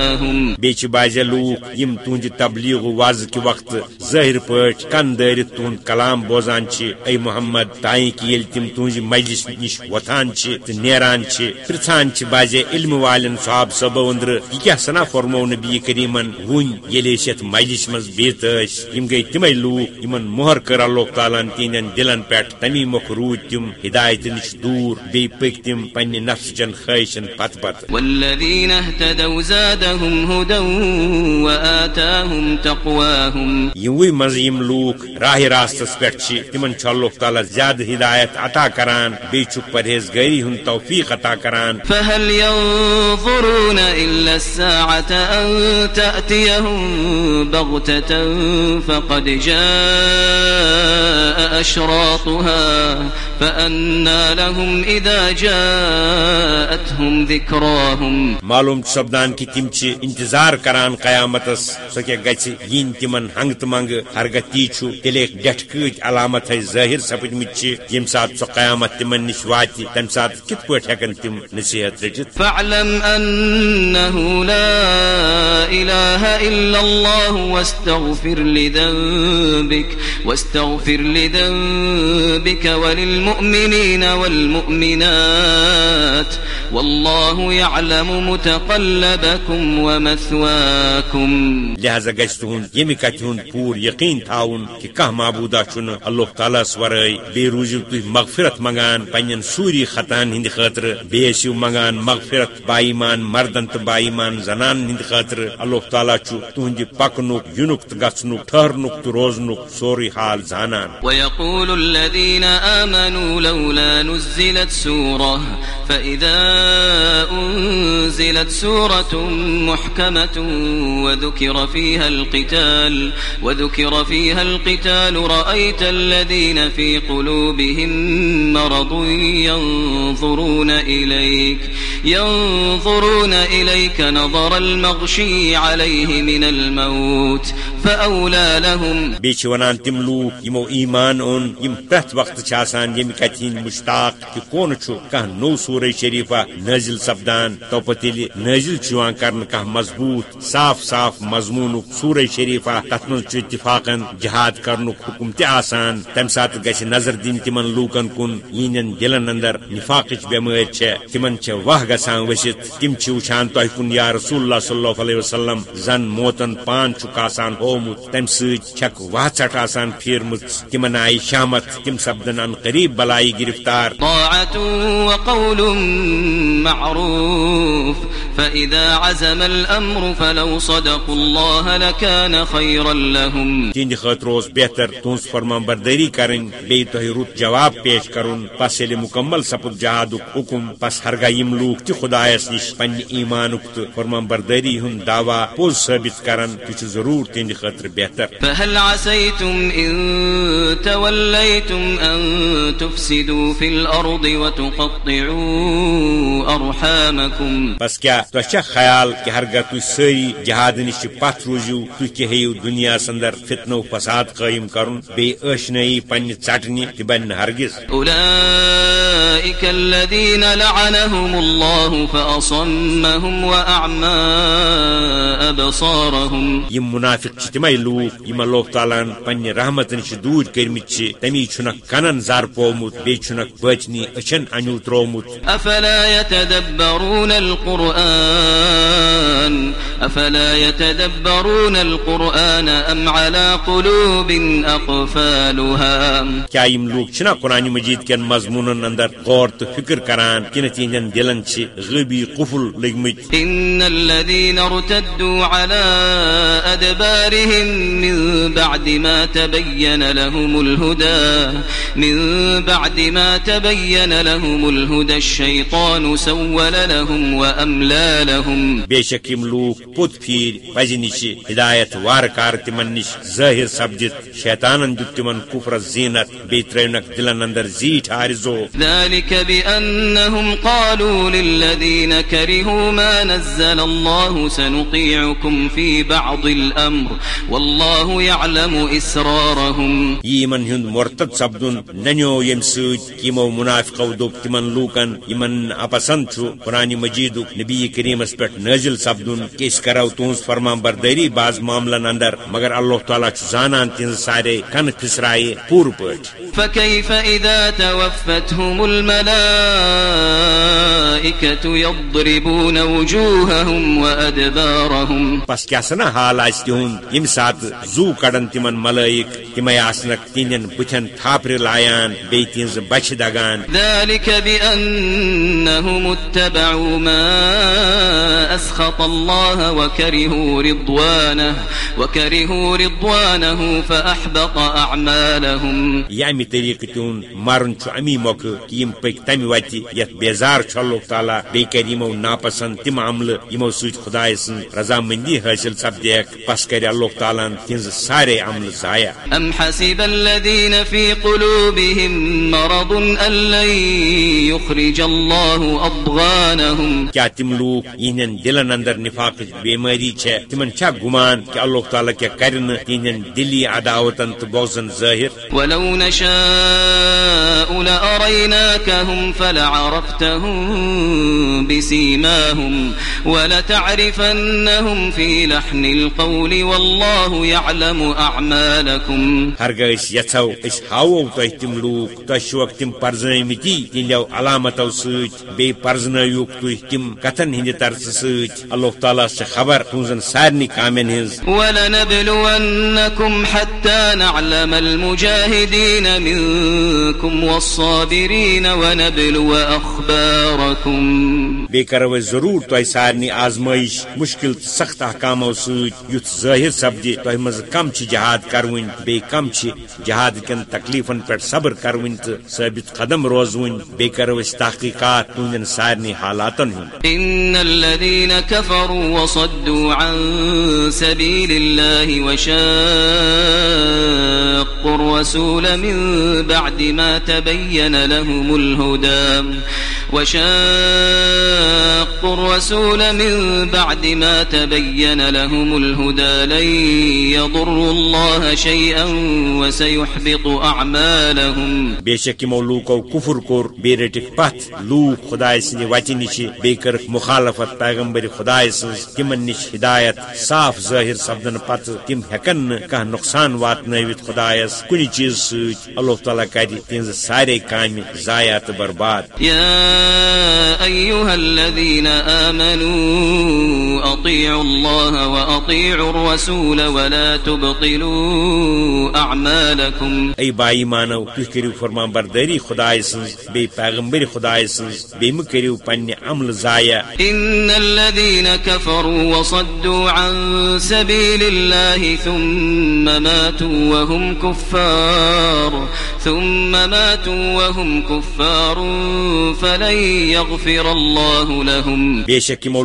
چھِ بازے لوٗکھ یِم تُہنٛدِ تبلیغ و واضح کہِ وقتہٕ ظٲہر پٲٹھۍ کن دٲرِتھ تُہُنٛد کلام بوزان چھِ۔ اے محمد تائیں کہ ییٚلہِ تِم تُہنٛزِ مجلس نِش وۄتھان چھِ تہٕ نیران چھِ پرژھان چھِ بازے والٮ۪ن صحاب صٲبو أنٛدرٕ یہِ کیٛاہ سنا فرمو نبی کریٖمن؟ وُنۍ ییٚلہِ أسۍ یتھ مجلس منٛز بِہِتھ ٲسۍ یِم گٔے تِمے لوٗکھ یِمن مۄہر کٔر اللہ تعالیٰ ہن تِہنٛدٮ۪ن دلن پٮ۪ٹھ تمی مۄکھ روٗدۍ تِم ہدایتہٕ نِش دوٗر بیٚیہِ پٔکۍ تِم پننہِ نفسچن خٲہشن پتہٕ پتہٕ۔ زادهم هدى وآتاهم تقواهم. منٛز یِم لوٗکھ راہ راستس پٮ۪ٹھ چھِ تِمن چھُ اللہ تعالیٰ زیادٕ ہدایت عطا کران بیٚیہِ چھُکھ پرہیزگٲری ہُنٛد توفیق عطا کران. فهل ينظرون إلا الساعة أن تأتيهم بغتة فقد جاء أشراطها. فأنا لهم إذا جاءتهم ذكراهم معلوم چھُ سپدان کہ تم چھِ انتظار کران قیامتس کیٛاہ گژھِ یِنۍ تِمن ہنگ تہٕ منگہٕ ہرگاہ تی چھُ تیٚلے ڈٮ۪ٹھ کۭتۍ علامت ظٲہر سپدمٕتۍ چھِ ییٚمہِ ساتہٕ سۄ قیامت تِمن نِش واتہِ تمہِ ساتہٕ کِتھ پٲٹھۍ ہٮ۪کن تِم نصیحت رٔٹِتھ فاعلم أنه لا إله إلا الله واستغفر لذنبك واستغفر لذنبك وللمؤمنين والمؤمنات والله يعلم متقلبكم ومثواكم. لہذا گژھِ تُہُنٛد ییٚمہِ کتھِ ہُنٛد پوٗرٕ یقین تھاوُن کہ کانٛہہ معبوٗدا چھُنہٕ اللہ تعالیٰ ہس ورٲے بیٚیہِ روٗزِو تُہۍ مغفرت منگان پننٮ۪ن سوٗری خطان ہٕنٛدِ خٲطرٕ بیٚیہِ ٲسِو منگان مغفرت باایمان مردن تہٕ باایمان زنانن ہٕنٛدِ خٲطرٕ اللہ تعالیٰ چھُ تُہنٛدِ پکنُک یُنُک تہٕ گژھنُک ٹھہرنُک تہٕ روزنُک سورُے حال زانان۔ ويقول الذين آمنوا لولا نزلت سورة، فإذا أنزلت سورة محكمة وذكر فيها القتال، وذكر فيها القتال، رأيت الذين في قلوبهم مرض ينظرون إليك ينظرون إليك نظر المغشي عليه من الموت، فأولى لهم. بیٚیہِ چھِ ونان تِم لوٗکھ یِمو ایمان اوٚن یِم پرٛٮ۪تھ وقتہٕ چھِ ییٚمہِ کتھِ ہٕنٛدۍ مشتاق کہِ کونہٕ چھُ کانٛہہ نوٚو سورے شریفہ نٲزِل سپدان توپت ییٚلہِ نٲزِل چھُ یِوان کرنہٕ صاف صاف مضموٗنُک سورے شریفہ، تتھ منٛز چھُ جہاد کرنُک حُکم تہِ آسان۔ تمہِ ساتہٕ گژھِ نظر دِنۍ تِمن لوٗکن کُن، یِہنٛدٮ۪ن دلن اندر نفاقٕچ بٮ۪مٲرۍ چھےٚ، تِمن چھےٚ واہ گژھان ؤسِتھ۔ تِم چھِ وٕچھان تۄہہِ یا رسول اللہ صلی اللہ علیہ وسلم، زن موتن پان چھُکھ آسان ہومُت، تمہِ سۭتۍ چھکھ واہ ژٹھ آسان پھیرمٕژ۔ تِمن آیہِ شامت، تِم سپدن ان قریب بلائی گرفتار۔ طاعة وقول معروف فإذا عزم الأمر فلو صدقوا الله لكان خيرا لهم۔ اوس بہتر تُہنٛز فرمان بردٲری کرٕنۍ بیٚیہِ تۄہہِ رُت جواب پیش کرُن پس ییٚلہِ مُکمل سپُد جہادُک حُکم پس ہرگاہ یِم لوٗکھ تہِ خۄدایس نِش پننہِ ایمانُک تہٕ فرمان بردٲری ہُنٛد دعوا پوٚز ثٲبت کرن تہِ ضروٗر تہندِ خٲطرٕ بہتر۔ فهل عسيتم إن توليتم أن تفسدوا في الأرض وتقطعوا أرحامكم. بس کیا تو چھا خیال کہ ہرگاہ تھی ساری جہاد نش پتھ روزو تھی کیا ہیو دنیا اندر فتنو فساد قائم کرن بی اشنائی پنہ ژٹنہ تہ بن ہرگز. أولئك الذين لعنهم الله فأصمهم وأعمى أبصارهم. یم منافق چھ تمے لوک یم اللہ تعالیٰ پنہ رحمت نش دور کرمت تمی چھنک کنن زار پومت بی چھنک بچنی اچھن انیو ترومت أفلا يتدبرون القرآن؟ أفلا يتدبرون القرآن أم على قلوب أقفالها کیا یم لوک چھنا قرآن مجید کن مضمون اندر غور تو فکر کران کن تہندین دلن چھ غیبی قفل لگمت لهم الهدى. من بعد ما تبين لهم الهدى الشيطان سول لهم وأملى لهم. یم لوک پوت پھیر پزِ نش ہدایت وار کار تمن نش ظاہر سپدت شیطانن دت تمن کفر زینت بی ترونک دلن اندر زیٹ آرزو ذلك بأنهم قالوا للذين كرهوا ما نزل الله سنطيعكم في بعض الأمر. والله يعلم إسرارهم. یمن ہند مرتد سپدن ننیو یم یمو منافقو دوپ تمن لوکن یمن اپسند چھُ قرآن مجید نبی کریمس پہ نازل سپدن کہ اس کرو تہذ فرمان برداری بعض معاملن اندر مگر اللہ تعالیٰ زانان تہذ سارے کن پھسرائے پور وأدبارهم۔ پس کیا سنا حال آس تہد یم سات زو کڑن تمن ملائک تمے آسنک تہندین بتن تھاپر لایان بی تہذ بچ دگان۔ ذلك بأنهم اتبعوا ما أسخط الله وكرهوا رضوانه وكرهوا رضوانه فأحبط أعمالهم۔ یہ امہ طریقہ تہد مرن چھ امی موقع کہ یم پک تمہ وتہ یت بیزار چھ اللہ تعالیٰ بی کر یمو ناپسند تم عمل یمو ست خدائے سن رضامندی حاصل سپدیک پس کر اللہ تعالیٰ تہذ سارے عمل ضائع حسب الذين في قلوبهم مرض أن لن يخرج الله أضغانهم. کیا تم لوگ یہن دلن اندر نفاق بیماری چھ تمن چھا گمان کہ اللہ تعالیٰ کیا کرن تہندین دلی عداوتن بوزن ظاہر؟ ولو نشاء لأريناكهم فلعرفتهم بسيماهم ولتعرفنهم في لحن القول والله يعلم أعمالكم. ہرگہ یھو اس ہاو تہ تم لوگ تہ شوق تم پرزنمتی تہندو علامتو ست بی پرزنوک تھی تم کتن ہند طرز ست اللہ تعالیٰ سے خبر تہذن سارنی کامن ہز ولنبلونكم حتى نعلم المجاهدين منكم والصابرين ونبلو أخباركم۔ أسۍ ضرور تہ سارنی آزمائش مشکل سخت احکامو ست یُتھ ظٲہر سپدِ تہ مز کم چھ جہاد کرون بی کم چھ جہاد کن تکلیفن پہ صبر کرون تو ثابت قدم روزون بی کرو تحقیقات تہندین سارنی حالاتن ہند إن الذين كفروا وصدوا عن سبيل الله وشاقوا الرسول من بعد ما تبين لهم الهدى وشاقوا الرسول من بعد ما تبين لهم الهدى لن يضروا الله شيئا أعمالهم. بے شک یمو لوکو کفر کور بی رٹک پت لوک خدائے سند وتہ نش بی کرک مخالفت پیغمبر خدائے سن تمن نش ہدایت صاف ظاہر سپدن پتہ تم ہیکن نہ کانٛہہ نقصان واتنٲوِتھ خدایس کُنہِ چیز سۭتۍ اللہ تعالیٰ کرِ تہنٛزٕ سارے کامہِ ضایع برباد. يا أيها الذين آمنوا أطيعوا الله وأطيعوا الرسول ولا تبطلوا أعمالكم اے بائی مانو تُہۍ کٔرِو فرمان بردٲری خداے سٕنٛز بیٚیہِ پیغمبر خداے سٕنٛز بیٚیہِ مہٕ کٔرِو پننہِ عملہٕ ضایع إن الذين كفروا وصدوا عن سبيل الله ثم ماتوا وهم كفار ثم ماتوا وهم كفار فلن يغفر الله لهم.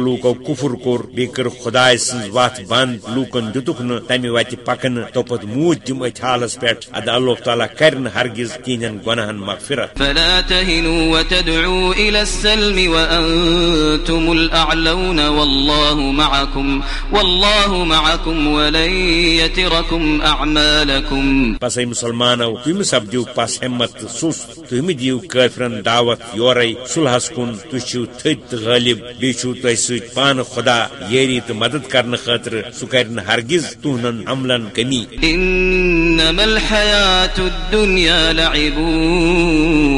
لوکو کفر کوٚر بیٚیہِ کٔر خداے سٕنٛز وتھ بنٛد دِتُکھ نہٕ تمہِ وتہِ پکنہٕ توپت موٗدۍ تِم أتھۍ حالس ادٕ اللہ تعالیٰ کرِ نہٕ ہرگز تہنٛدٮ۪ن گۄناہن مغفرت۔ فلا تهنوا وتدعوا إلى السلم وأنتم الأعلون والله معكم والله معكم ولن يتركم أعمالكم۔ پس اے مسلمانو تم سپدیو پس ہمت تہٕ سُست تُہۍ مہٕ دِیو کٲفرن دعوت یورے صلحس کن تھی تھت غالب بیو تہ ست پان خدا یری تو مدد کرنے خاطر سہ کر ہرگز تہن عملن کمی۔ إنما الحياة الدنيا لعب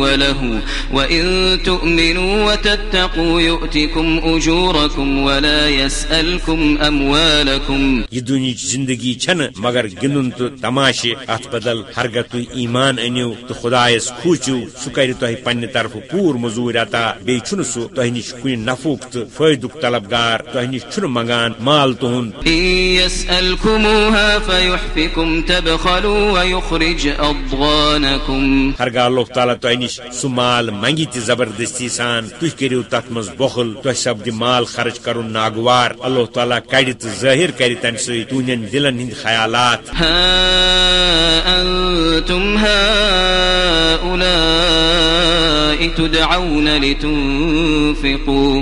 وله وإن تؤمنوا وتتقوا يؤتكم أجوركم ولا يسألكم أموالكم. یہ دنچ زندگی چھن مگر گندن تو تماشے ات بدل ہرگہ تھی ایمان انو تو خدایس کھوچو سہ کر تہ پنہ طرف پور مزور عطا بی چھن سہ تہ نش کن نفوک تو فائدک طلبگار تہ نش چھن منگان مال تہند إن يسألكموها فيحفكم تبخلوا ويخرج أضغانكم. ہرگاہ اللہ تعالیٰ تہ نش سہ مال منگی تہ زبردستی سان تھی کرو تت مز بخل تہ سپد مال خرچ کرن ناگوار. اللہ تعالیٰ کڑ تو ظاہر کر تمہ سی تہندین دلن ہند خیالات. ها أنتم هؤلاء تدعون لتنفقوا.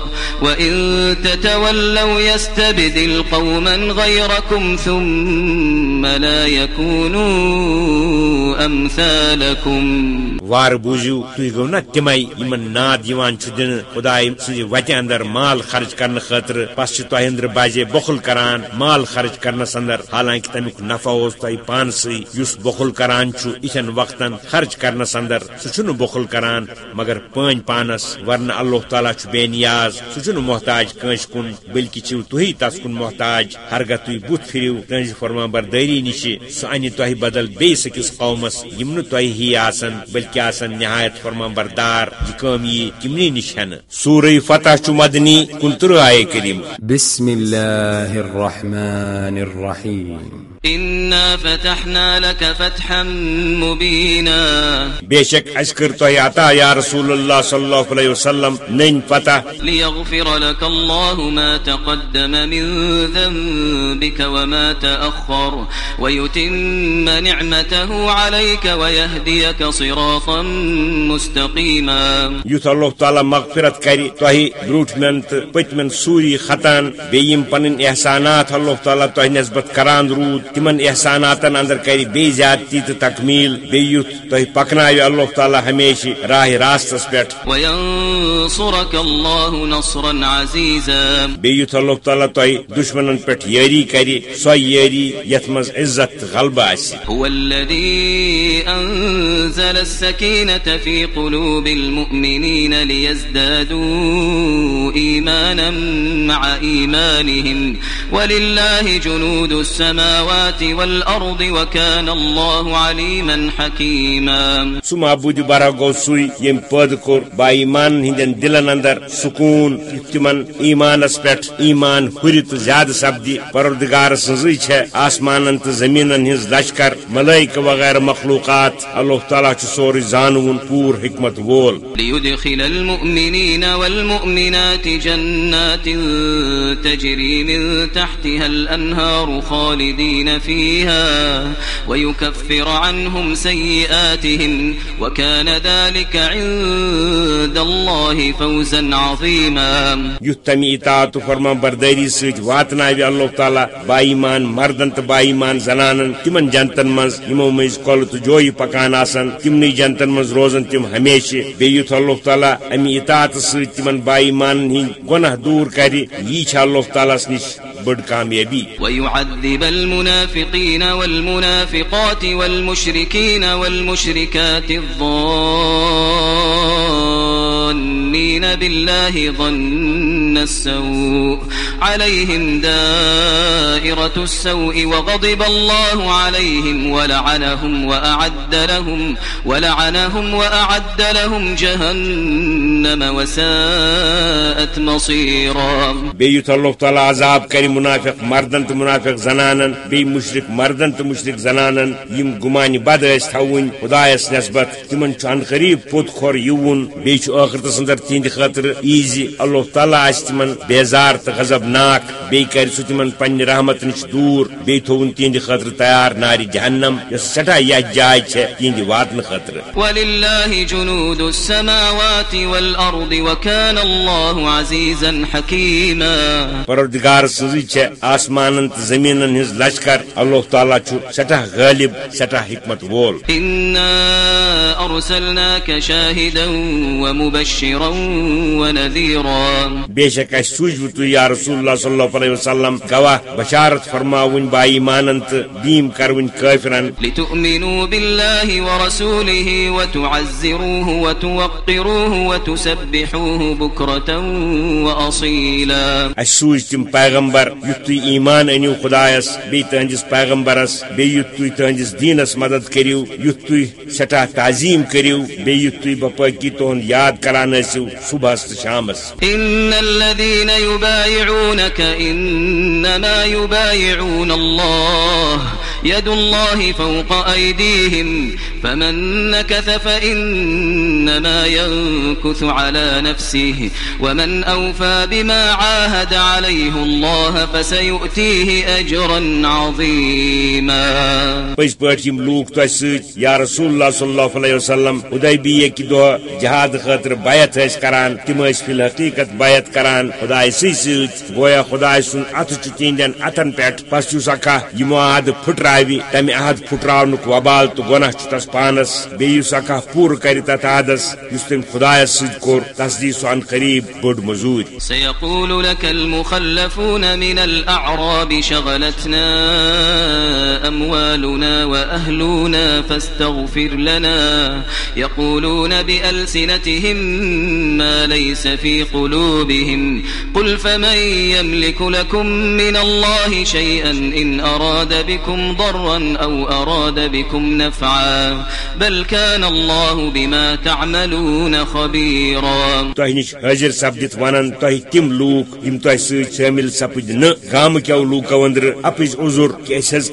وإن تتولوا يستبدل قوما غيركم ثم لا يكونوا أمثالكم وار بوزو تھی گو نا تمے یمن ناد یوان چھ دن خدائے سز وتہ اندر مال خرچ کرنے خاطر، پس چھ تہ اندر بازے بخل کران، مال خرچ کرنس اندر حالانکہ تمیک نفع اوس تہ پانسی یس بخل کران چھ یتھن وقتن خرچ کرنس اندر سہ چھن بخل کران، مگر پان پانس، ورنہ اللہ تعالیٰ چھ بے نیاز سہ محتاج کنس کن، بلکہ چھو تھی تس کن محتاج ہرگہ تھی بت پھرو تہذ فرما برداری نش سہ ان تہ بدل بیس اکس قومس یم نہ تہ ہی آسن، بلکہ آسن نہایت فرما بردار یہ کام یہ تمنی نش ہن سورہ فتح چھ مدنی کنتر آئے کریم۔ بسم الله الرحمن الرحيم إنا فتحنا لك فتحا مبينا. کر تو عطا یا رسول اللہ صلی اللہ علیہ وسلم نین فتح ليغفر لك الله ما تقدم من ذنبك وما تأخر ويتم نعمته عليك ويهديك صراطا مستقيما۔ یوت اللہ تعالی مغفرت تہ بروٹمن تو پتمن سوری خطان بیم پن احسانات اللہ تعالی تہ نسبت کران رود۔ تمن احساناتن اندر کری بی زیادتی تو تکمیل بیت تہ پکناو اللہ تعالی ہمیشہ راہ راستس پہ وينصرك الله نصرا عزيزا۔ بیت اللہ تعالی تہ دشمنن پہ یری کری سو یری یت مز عزت غلبہ آسی هو الذي أنزل السكينة في قلوب المؤمنين ليزدادوا إيمانا مع إيمانهم۔ ولله جنود السماوات والأرض وكان الله عليما حكيما سو معبود بارا گو سوی یم پد کور با ایمان ہندین دلن اندر سکون تمن ایمانس پہ ایمان ہری تو زیادہ سپدی پروردگار سنزی چھ آسمانن تو زمینن ہز لشکر ملائکہ وغیرہ مخلوقات۔ اللہ تعالیٰ چھ سوری زانون پور حکمت وول۔ ليدخل المؤمنين والمؤمنات جنات تجري من تحتها الأنهار خالدين فيها ويكفر عنهم سيئاتهم وكان ذلك عند الله فوزا عظيما. تمی اطاعت فرما برداری سۭتۍ واتناوِ اللہ تعالیٰ با ایمان مردن تو با ایمان زنانن تمن جنتن مز یمو مز کول تو جوی پکان آسن تمنی جنتن مز روزن تم ہمیشہ بیٚیہِ یُتھ اللہ تعالیٰ امی اطاعت سۭتۍ تمن با ایمان ہٕنٛدۍ گۄناہ دوٗر کرِ یی چھِ اللہ تعالیٰ نش بٔڑ کامیٲبی ويعذب المنافقين والمنافقات والمشركين والمشركات الظانين بالله ظن السوء عليهم دائرة السوء وغضب الله عليهم ولعنهم وأعد لهم ولعنهم وأعد لهم جهنم وساءت مصيرا. بیٚیہِ یُتھ اللہ تعالیٰ عذاب کرِ منافق مردن منافق زنانن بیٚیہِ مشرق مردن تو مشرق زنانن، یم گمانہِ بد ٲسۍ تھاوٕنۍ خدایس نسبت، تمن چھُ ان قریب پوٚت کھۄر یِوُن بیٚیہِ چھُ ٲخرتس اندر تہنٛدِ خٲطرٕ ایٖزِ اللہ تعالیٰ آسہِ آس تمن بیزار تو غضب ناک بی کر سہ تمن پنہ رحمت نش دور بی تھون تہند خاطر تیار ناری جہنم یس سٹھا یہ جائے تہند واتن خاطر ولله جنود السماوات والأرض وكان الله عزيزا حكيما۔ پروردگار سزی چھ آسمان تو زمین ہز لشکر اللہ تعالیٰ چھ سٹھا غالب سٹھا حکمت وول۔ إنا أرسلناك شاهدا ومبشرا ونذيرا۔ بے شک اس سوج تو یا رسول اللہ صلی اللہ علیہ وسلم گواہ بشارت فرماون با ایمانن تو دیم کرون کافرن. لتؤمنوا بالله ورسوله وتعزروه وتوقروه وتسبحوه بكرة وأصيلا اس تم پیغمبر یت تھی ایمان انیو خدایس بی تہندس پیغمبرس بی یت تھی تہندس دینس مدد کریو یت تھی سٹھا تعظیم کریو بی یت تھی بپاکی تہند یاد کران ٲسِو صبحس تو شامس. الذين يبايعونك إنما يبايعون الله. يد الله فوق أيديهم. فمن نكث فإنما ينكث على نفسه. ومن أوفى بما عاهد عليه الله فسيؤتيه أجرا عظيما. پز پٲٹھۍ یِم لوٗکھ تۄہہِ سۭتۍ یا رسول اللہ صلی اللہ علیہ وسلم ادیبیہ کہِ دۄہ جہاد خٲطرٕ بیت ٲسۍ کران تِم ٲسۍ فی الحقیقت بیت کران خدایہِ سٕے سۭتۍ گویا خداے سُنٛد اَتھٕ چھُ تِہنٛدٮ۪ن اَتھن بس یُس اکھ اکھ عہد پھٕٹراوِ تمہِ عہد پھٕٹراونُک وبال تہٕ گۄناہ چھُ تس پانس بیٚیہِ یُس اکھ اکھ پوٗرٕ عہدس یُس تٔمۍ خدایس سۭتۍ کوٚر تس دی سُہ ان قریب بٔڑ مزوٗرۍ سيقول لك المخلفون من الأعراب شغلتنا أموالنا وأهلنا فاستغفر لنا. يقولون بألسنتهم ما ليس في قلوبهم. قل فمن يملك لكم من الله شيئا إن أراد بكم ضرا أو أراد بكم نفعا بل كان الله بما تعملون خبيرا تۄہہِ نِش حٲضِر سپدِتھ ونان تۄہہِ تِم لوٗکھ یِم تۄہہِ سۭتۍ شٲمِل سپٕدۍ نہٕ گامہٕ کٮ۪و لوٗکو أنٛدرٕ، اپٕز عُذر کہِ أسۍ حظ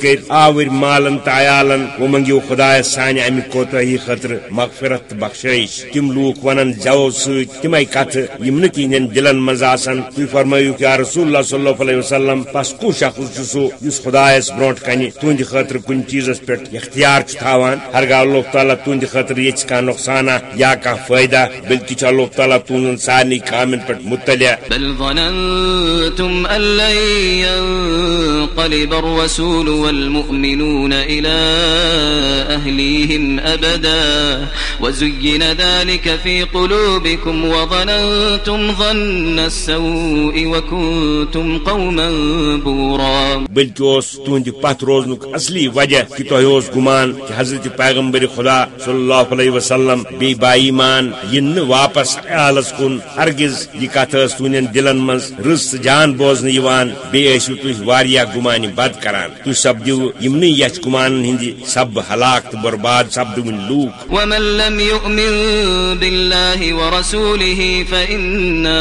مالن تہٕ عیالن و منٛگِو خۄدایس سانہِ امہِ کوتٲہی خٲطرٕ مغفرت تہٕ بخشٲیش۔ تِم لوٗکھ ونان جوو سۭتۍ تِمے کتھٕ، یِم نہٕ تِہنٛدٮ۪ن دِلن منٛز آسان تُہۍ فرمٲیِو کیا رسول اللہ صلی اللہ علیہ وسلم بس کُس شخص چھُ سُہ یُس خۄدایس برونٛٹھ کنہِ تُہنٛدِ خٲطرٕ کُنہِ اختیار چھُ تھاوان ہرگاہ اللہ تعالیٰ تُہنٛدِ خٲطرٕ ییٚژھِ کانٛہہ نۄقصانا یا کانٛہہ فٲیدہ بلکہِ چھُ اللہ تعالیٰ تُہنٛدن سارنٕے کامٮ۪ن پٮ۪ٹھ مطلع بل ظننتم لن ينقلب الرسول والمؤمنون وزين ذلك في قلوبكم وظننتم ظن السوء وكنتم قوما بورا. بلکہ اوس تہندِ پتھ روزنُک اصلی وجہ کہ تۄہہِ اوس گُمان کہ حضرت پیغمبر خدا صلی اللہ علیہ وسلم بی با ایمان ین واپس عیالس کُن ہرگز یہ کتھ ٲس تہندین دلن رٕژ تہٕ جان بوزنہٕ یِوان بیٚیہِ ٲسِو تُہۍ واریاہ گُمانہِ بد کران۔ تُہۍ سپدِو یِمنٕے یتھ گُمانن ہٕنٛدِ سب ہلاک تہٕ برباد سپدوٕنۍ لوٗکھ ومن لم يؤمن بالله ورسوله فإنا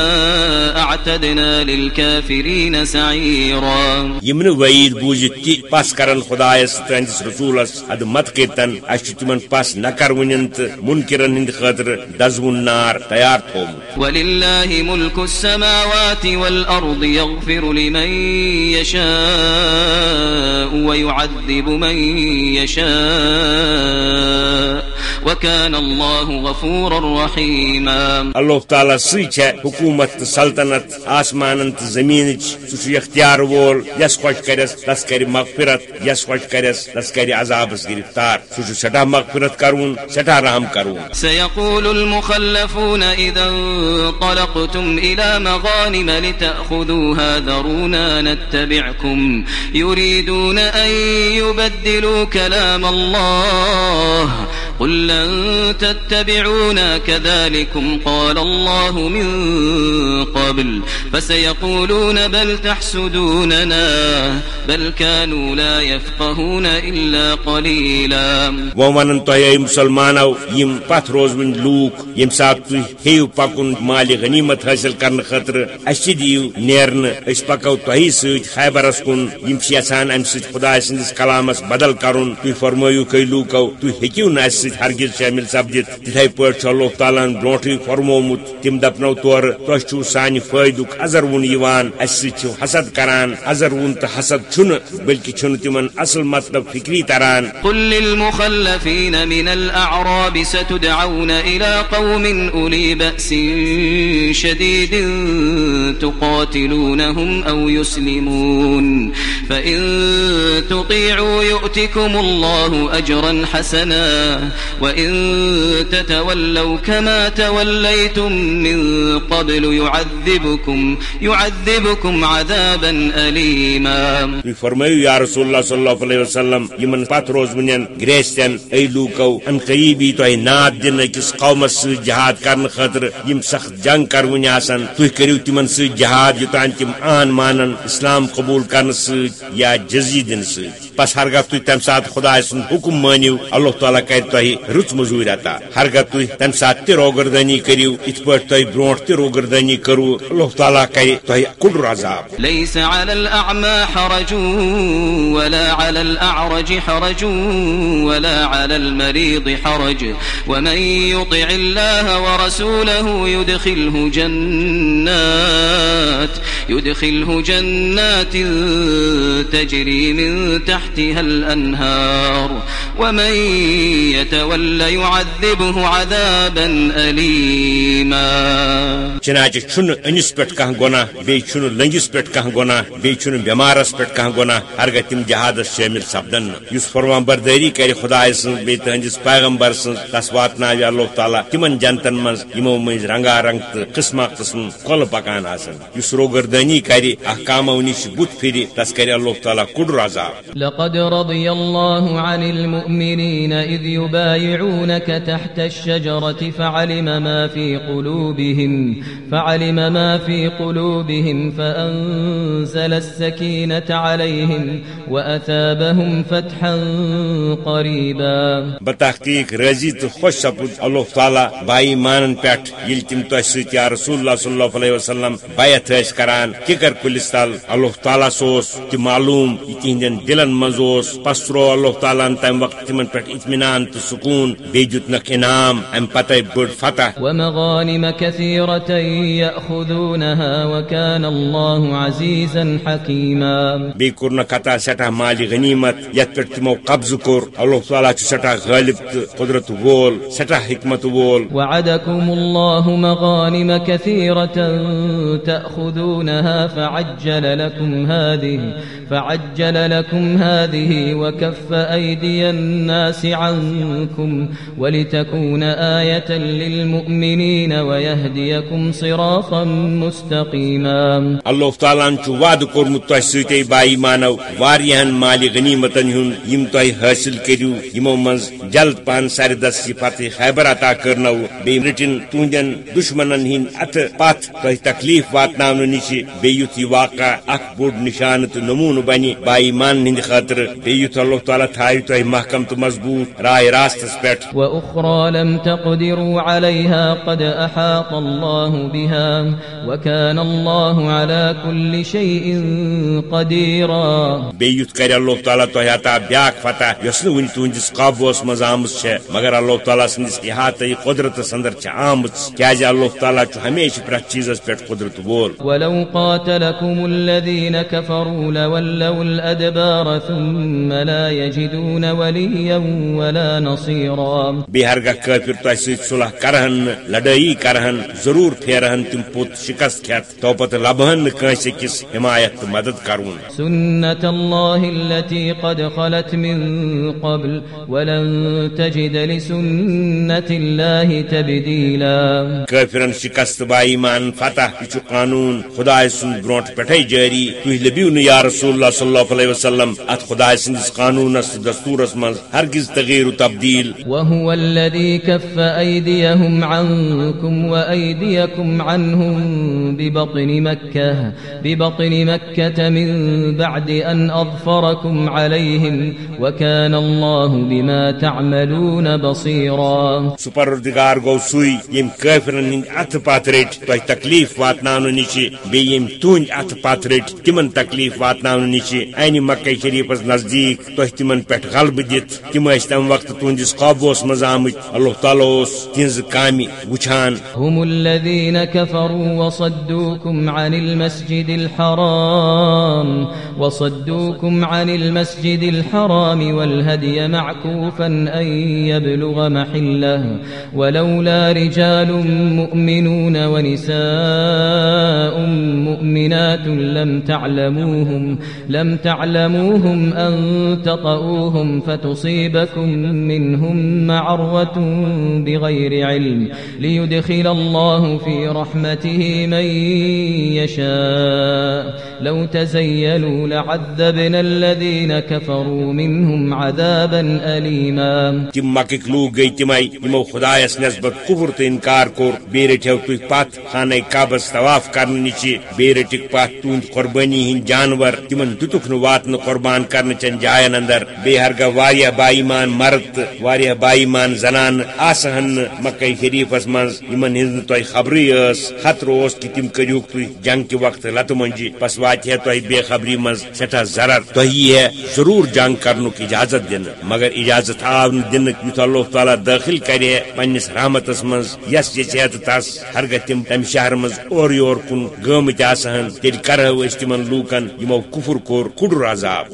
أعتدنا للكافرين سعيرا. نہٕ وعید بوٗزِتھ تہِ پس کرن خدایس تہنٛدس رسوٗلس ادٕ مت کٔرتن اسہِ چھُ تِمن پس نکروٕنٮ۪ن تہٕ منکرن ہٕنٛدِ خٲطرٕ دزوُن نار تیار تھومُت ولله ملك السماوات والأرض يغفر لمن يشاء ويعذب من يشاء وكان الله غفورا رحيما اللہ تعالیٰ سی چھے حکومت تہٕ سلطنت آسمانن تہٕ زمینچ سُہ اختیار وول، یس خۄش کرس تس کر مغفرت، یس خۄش کرس تس کر عذابس گرفتار. سُہ چھُ سٹھاہ مغفرت کرون سٹھاہ رحم کرون. سيقول المخلفون إذا انطلقتم إلى مغانم لتأخذوها ذرونا نتبعكم يريدون أن يبدلوا كلام الله قل لن تتبعونا كذلكم قال الله من قبل فسيقولون بل تحسدوننا بل كانوا لا يفقهون إلا قليلا. وہ ونن تۄہہِ اے مسلمانو یم پتھ روزوٕنۍ لوٗکھ ییٚمہِ ساتہٕ تُہۍ ہیٚیِو پکُن مالہِ غنیمت حٲصِل کرنہٕ خٲطرٕ، اسہِ تہِ دِیِو نیرنہٕ، أسۍ پکو تۄہی سۭتۍ خیبرس کُن، یم چھِ یژھان امہِ سۭتۍ خداے سٕنٛدِس کلامس بدل کرُن۔ تُہۍ فرمٲیِو کٔے لوٗکو، تُہۍ ہیٚکِو نہٕ اسہِ ہرگز شامل سپدت تتھے پہ اللہ تعالیٰ برونٹھے فرمومت تم دپنو طور تہ سانہ فائدک ازر وون اس حسد کران ازر وون تو حسد چھ بلکہ چھ تم اصل مطلب فکری تران۔ قل للمخلفين من الأعراب ستدعون إلى قوم أولي بأس شديد تقاتلونهم أو يسلمون فإن تطيعوا يؤتكم الله أجرا حسنا وإن تتولوا كما توليتم من قبل يعذبون يعذبكم يعذبكم عذابا أليما. فرمایو یا رسول اللہ صلی اللہ علیہ وسلم یمن پت روز ون گریستین اے لوکو ان قریبی تہ ناد دن اکس قومس س جہاد کرنے خاطر یم سخت جنگ کرون آسان تھی کرو تمن س جہاد یوتان تم آن مانن اسلام قبول کرنے ست یا جزی دن ست بس ہرگاہ تھی تمہ سات خدا سن حکم مانو اللہ تعالیٰ کر تہ رچ مزور عطا ہرگاہ تھی تمہ سات تہ روگردانی کرو ات پہ تہ برو تہ روگردانی کرو۔ اللہ تعالیٰ کر تہ کڑر عذاب۔ ليس على الأعمى حرج ولا على الأعرج حرج ولا على المريض حرج۔ ومن يطع الله ورسوله يدخله جنات يدخله جنات تجري من تحت تحتها الأنهار ومن يتولى يعذبه عذابا أليما. چنانچہ چھن انس پہ کھانا گناہ بی چھن لنگس پہ کھانا گناہ بی چھن بیمارس پہ کھانا گناہ ہرگہ تم جہادس شامل سپدن۔ اس فرمان برداری کر خدا سن بی تہندس پیغمبر سن تس واتن اللہ تعالیٰ تمن جنتن مز یمو مز رنگا رنگ تو قسمہ قسم کل پکان آسن۔ اس روگردانی کر احکامو نش بت پھر تس کر اللہ تعالیٰ کڑر عذاب۔ لقد رضي الله عن المؤمنين المؤمنين إذ يبايعونك تحت الشجرة فعلم ما في قلوبهم، فعلم ما في قلوبهم فأنزل السكينة عليهم وأثابهم فتحا قريبا. بتحقیق رضی تو خوش سپد اللہ تعالیٰ بائی مانن پٮ۪ٹھ ییٚلہِ تِم تۄہہِ سۭتۍ یا رسول اللہ صلی اللہ علیہ وسلم بیعت ٲسۍ کران، کِکر کُلِس تل اللہ تعالیٰ اوس تہِ معلوم یہِ تِہنٛدٮ۪ن دِلن منٛز اوس پس ترٛوو وقت تِمن پٮ۪ٹھ اطمینان تہٕ سکوٗن بیٚیہِ دِتنکھ انعام امہِ پتے بٔڑ فتح۔ ومغانم كثيرة يأخذونها وكان الله عزيزا حكيما۔ بیٚیہِ کوٚرنکھ عطا سٮ۪ٹھاہ مالہِ غنیمت یتھ پٮ۪ٹھ تِمو قبضہٕ کوٚر اللہ تعالیٰ چھُ سٮ۪ٹھاہ غٲلب تہٕ قدرت وول سٮ۪ٹھاہ حکمت وول۔ وعدكم الله مغانم كثيرة تأخذونها فعجل لكم هذه فعجل لكم هذه وكف أيدي الناس عنكم ولتكون آية للمؤمنين ويهديكم صراطا مستقيما. اللہ تعالیٰ چھُ وعدٕ کوٚرمُت تۄہہِ سۭتۍ بائی مانو واریاہن مالہِ غنیمتن ہُنٛد یِم تۄہہِ حٲصِل کٔرِو یِمو منٛز جلد پہن سردس یہ فتح خیبر عطا کرنو بیٚیہِ رٔٹِن تُہنٛدٮ۪ن دُشمنن ہٕنٛدۍ اَتھٕ پتھ تۄہہِ تکلیف واتناونہٕ نِش بیٚیہِ یُتھ یہِ واقعہ اکھ بوٚڑ نشانہٕ تہٕ نموٗنہٕ بنہِ بائی مان ہٕنٛدِ خٲطرٕ بیٚیہِ یُتھ اللہ تعالیٰ تھایہِ تۄہہِ محکم تہٕ مضبوٗط راے راستس پٮ۪ٹھ وأخرى لم تقدروا عليها قد أحاط الله بها وكان الله على كل شيء قديرا۔ بیٚیہِ یُتھ کرِ اللہ تعالیٰ تۄہہِ عطا بیاکھ فتح یۄس نہٕ وُنہِ تُہنٛدِس قابوٗوس منٛز آمٕژ چھےٚ۔ مگر اللہ تعالیٰ سٕنٛدِس احاطے قدرتس اندر چھےٚ آمٕژ کیٛازِ اللہ تعالیٰ چھُ ہمیشہٕ پرٛٮ۪تھ چیٖزس پٮ۪ٹھ قدرت وول ولو قاتلكم الذين كفروا لولوا الأدبار ثم لا يجدون وليا ولا نصيرا. کٲفر تۄہہِ سۭتۍ صلح کرہن لڑٲیی کرہن ضروٗر پھیرہن تِم پوٚت شکست کھٮ۪تھ تو پتہٕ لبہن نہٕ کٲنٛسہِ أکِس حمایت تہٕ مدد کرُن سنة الله التي قد خلت من قبل ولن تجد لسنة الله تبديلا کٲفرن شکست با ایمان فتح چھُ قانون خدائے سُنٛد برونٛٹھ پٮ۪ٹھے جٲری تُہۍ لبِو نہٕ یا رسول اللہ صلی اللہ علیہ وسلم اتھ خدائے سٕنٛدِس قانوٗنس تہٕ دستوٗرس ہرگز تغیر و تبدیل. وهو الذي كف أيديهم عنكم وأيديكم عنهم ببطن مكة ببطن مكة من بعد أن أظفركم عليهم وكان الله بما تعملون بصيرا. سپردگار گو سُے یم کٲفرن ہٕنٛدۍ اتھٕ پتھ رٔٹۍ تۄہہِ تکلیف واتناونہٕ نِش بیٚیہِ یم تُہنٛدۍ اتھٕ پتھ رٔٹۍ تِمن تکلیف واتناونہٕ نِش انہِ مکہ شریفس نزدیٖک تۄہہِ تِمن پٮ۪ٹھ غلبہٕ دِتھ دت تم تم وقت تہندس قابوس مز آمت اللہ تعالیٰ تہذ کامہ وچھان۔ هم الذين كفروا وصدوكم عن المسجد الحرام وصدوكم عن المسجد الحرام والهدي معكوفا أن يبلغ محله ولولا رجال مؤمنون ونساء مؤمنات لم تعلموهم لم تعلموهم أن تطؤوهم فتصيبكم منهم معرة بغير علم ليدخل الله في رحمته من يشاء. لو تزيلوا لعذبنا الذين كفروا منهم عذابا أليما. تم مکک لوگ گئی تمے یمو خدایس نسبت کفر تو انکار کور بی رٹو تھی پت خانہ کعبس طواف کرنے نش بی رٹک پت قربانی ہند جانور تمن دتک نو واتن قربان کرنے چن جائن اندر بی ہرگاہ واریاہ بائیمان مرد، واریاہ بائیمان زنان، آسہن مکہ شریفس مز یمن تہ خبری اس، خطر اس کہ تم کریو تھی جنگ کے وقت لت منجی، پس وات تہ بے خبری مز سٹھا ضرر۔ تہ ضرور جنگ کرنک اجازت دن مگر اجازت آو دن یت اللہ تعالیٰ داخل کرے پنس رحمتس مز یس یچ تس ہرگہ تم تم شہر مز اور یور کن گمت آسہن تیل کرو اس تمن لوکن، یمو کفر کور کڑر عذاب۔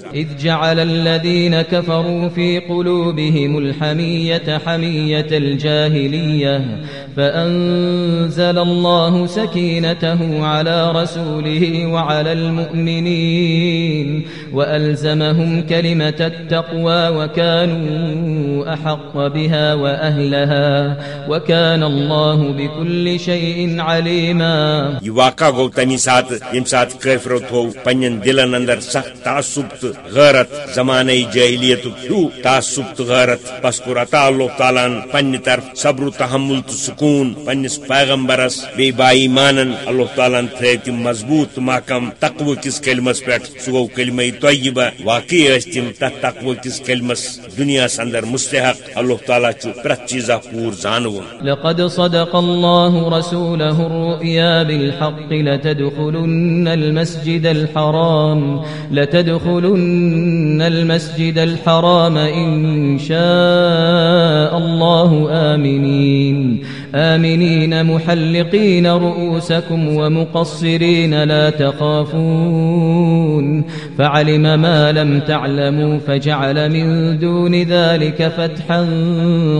جعل الذين كفروا في قلوبهم الحمية حمية الجاهلية فأنزل الله سكينته على رسوله وعلى المؤمنين وألزمهم كلمة التقوى وكانوا أحق بها وأهلها وكان الله بكل شيء عليما یہ واقع گو سات، یم سات کافرو تھو پنن دلن اندر سخت تعصب تو غیرت، زمانہ جاہلیت ہیو تعصب تو غیرت، پس کور عطا اللہ تعالیٰ طرف صبر تحمل تو سکون پنس پیغمبرس بی بائی مانن اللہ تعالیٰ تھے تم مضبوط محکم تقوی کس کلمس پہ سہ گو کلمہ طیبہ واقعی اس تم تت تقوی کس کلمس دنیا اندر مستحق اللہ تعالیٰ چھ پرت چیزہ پور زانون لقد صدق الله رسوله الرؤيا بالحق لتدخلن المسجد الحرام، لتدخلن المسجد الحرام إن شاء الله آمنين آمنين محلقين رؤوسكم ومقصرين لا تخافون فعلم ما لم تعلموا فجعل من دون ذلك فتحا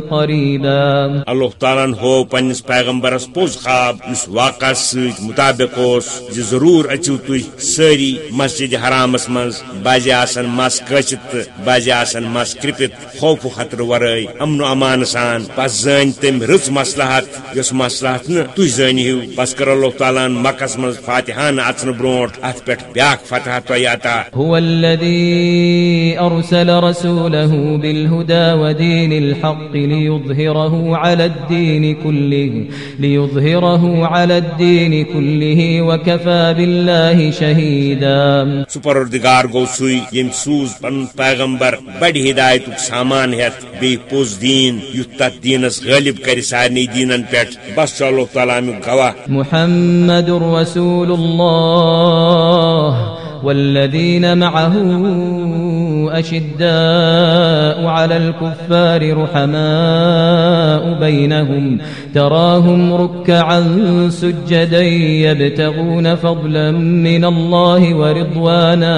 قريبا. اللہ تعالیٰ ہو پنس پیغمبرس پوز خواب اس واقع ست مطابق اس زِ ضرور اچو تھی ساری مسجد حرامس مز بازی آسن مس کچت تو بازی آسن مس کرپت خوف خطر ورائے امن و امان سان، پس زن تم رٕژ مصلحت یس مصلحت نہ تُہۍ زٲنِو پس کر اللہ تعالیٰ مکس مز فاتحان اژنہٕ برونٛٹھ اتھ پٮ۪ٹھ بیاکھ فتح تۄہہِ عطا۔ هو الذي أرسل رسوله بالهدى ودين الحق ليظهره على الدين كله ليظهره على الدين كله وكفى بالله شهيدا سپروردگار گو سُے یم سوز پن پیغمبر بڑ ہدایتک سامان ہیت بی پوز دین یُتھ تتھ دینس غٲلب کر سارنٕے دیٖنن پٮ۪ٹھ بس چھُ اللہ تعالیٰ امیُک گواہ محمد رسول الله والذين معه أشداء على الكفار رحماء بينهم تراهم ركعا سجدا يبتغون فضلا من الله ورضوانا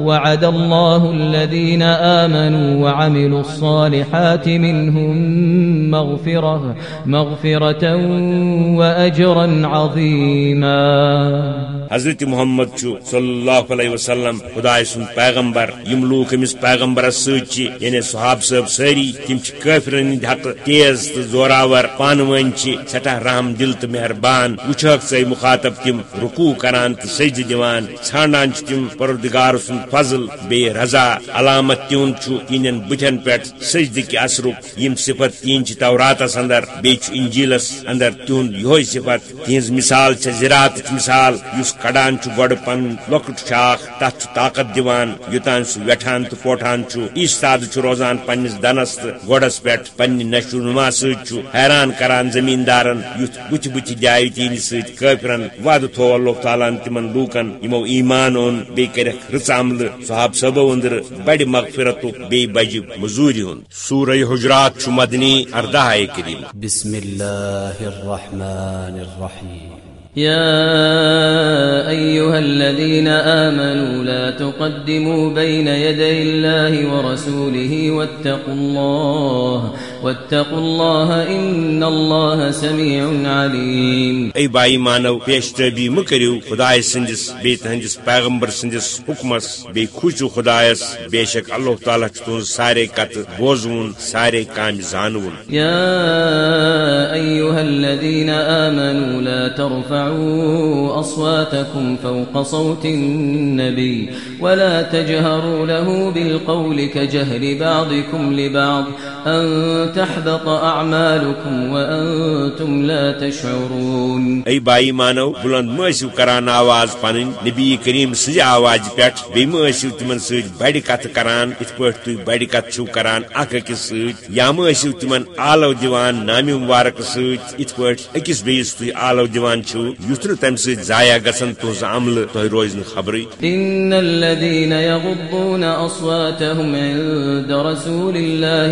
وعد الله الذين آمنوا وعملوا الصالحات منهم مغفرة, مغفرة وأجرا عظيما. حضرت محمد چھ صلی اللہ علیہ وسلم خدا سن پیغمبر یم لوک امس پیغمبرس ست یعنی صحاب صاحب ساری تم قافرن حق تیز تو زوراور پان ون سٹھا رحم دل تو مہربان وچھک سی مخاطب تم رکوع کران تو سجد دیوان ژھانڈان تم پردگار سن فضل، بے رضا، علامت تہن تہن بتن پہ سجد کہ اثرک یم صفت تین توراتس اندر، بیچ انجیلس اندر تہد یہ صفت تہذ مثال زراعت مثال اس کڑان گڑ پن، لکٹ شاخ تر طاقت دان یوتان سہ ویٹھان تو پوٹان ایستاد روزان پنس دنس تو گوڑس پہ پنہ نشو نما ست حیران کران زمیندارن یھ بت بت جائے تیل سافرن تھو اللہ تعالیٰ تم لوکن، یمو ایمان اون بی کرک رچ عمل صحاب صبو اندر بڑ مغفرت بی بج مزوری ہند سورہ حجرات چھ مدنی اردہ کریم۔ بسم الله الرحمن الرحيم يا أيها الذين آمنوا لا تقدموا بين يدي الله ورسوله واتقوا الله واتقوا الله إن الله سميع عليم. اي بائی مانو پیشتبی مکریو خدای سندس بی تہندس پیغمبر سندس حکمس بی خوشو خدایس بے شک اللہ تعالیٰ تہذ سارے کت بوزون سارے کام زانون. يا أيها الذين آمنوا لا ترفعوا أصواتكم فوق صوت النبي ولا تجهروا له بالقول كجهر بعضكم لبعض. أن تحبط أعمالكم وأنتم لا تشعرون. اي بائی مانو بلند ماسو کران آواز پنن نبی کریم سز آواز پٹ بی ماسو تمن سۭتۍ بڑِ کتھ کران ات پٲٹھۍ تُہۍ بڑِ کتھ چھو کران اکھ أکِس سۭتۍ یا ماسو تمن آلو دِوان نامہِ مبارک سۭتۍ ات پٲٹھۍ أکِس بیٚیِس تُہۍ آلو دِوان چھو یُتھ نہٕ تمہِ سۭتۍ ضایع گژھن تُہنٛز عملہٕ تۄہہِ روزِ نہٕ خبرٕے إن الذين يغضون أصواتهم عند رسول الله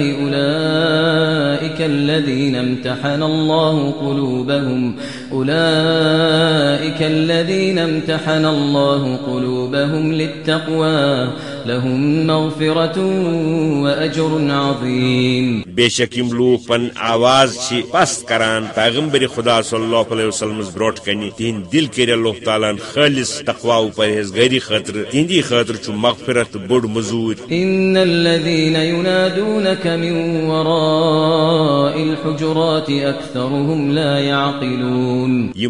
أولئك الذين امتحن الله قلوبهم أولئك الذين امتحن الله قلوبهم للتقوى لهم مغفرة وأجر عظيم. یم لوگ پن آواز چھ پست کران پیغمبر خدا صلی اللہ علیہ وسلم بروٹ کنی تہند دل کر اللہ تعالیٰ خالص تقوا و پرہیزگاری خاطر تہندی خاطر چھ مغفرت بوڑ مزور. إن الذين ينادونك من وراء الحجرات أكثرهم لا يعقلون.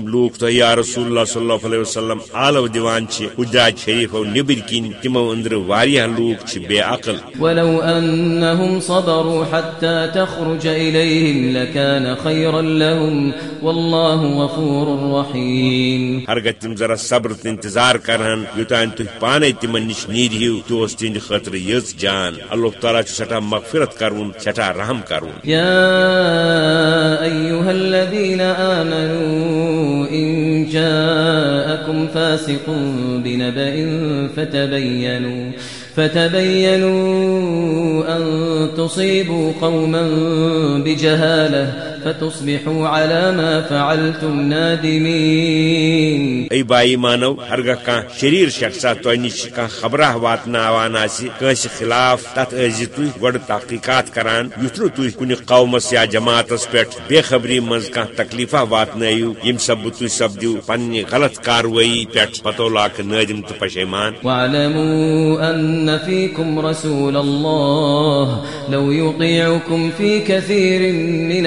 لوگ تو یا رسول اللہ صلی اللہ علیہ وسلم آلو دیوان چھ حجاج شریف و نبر کن تمو اندر واریاہ لوگ چھ بے عقل۔ ولو أنهم صبروا حتى تخرج إليهم لكان خيرا لهم والله غفور رحيم ہرگہ تم ذرا صبر تو انتظار کرہن یوتان تھی پانے تمن نش نیرہو تو اس تہند خاطر یژ جان۔ اللہ تعالیٰ چھ سٹھا مغفرت کرون سٹھا رحم کرون۔ يا أيها الذين آمنوا إن جاءكم فاسق بنبأ فتبينوا فتبينوا أن تصيبوا قوما بجهالة فتصبحوا على ما فعلتم نادمين. اے بائی مانو ہرگہ کان شریر شخصا تہ نش کان خبرہ واتناوان آسی کنس خلاف تت ازی تھی گۄڈٕ تحقیقات کران نہٕ تُہۍ کُنہِ قومس یا جماعتس پٮ۪ٹھ بے خبری منٛز کانٛہہ تکلیفہ واتنٲیِو ییٚمہِ سببہٕ تُہۍ سپدِو پننہِ غلط کاروٲیی پٮ۪ٹھ پتو لاکھ نٲدِم تہٕ پشیمان. واعلموا أن فيكم رسول الله لو يطيعكم في كثير من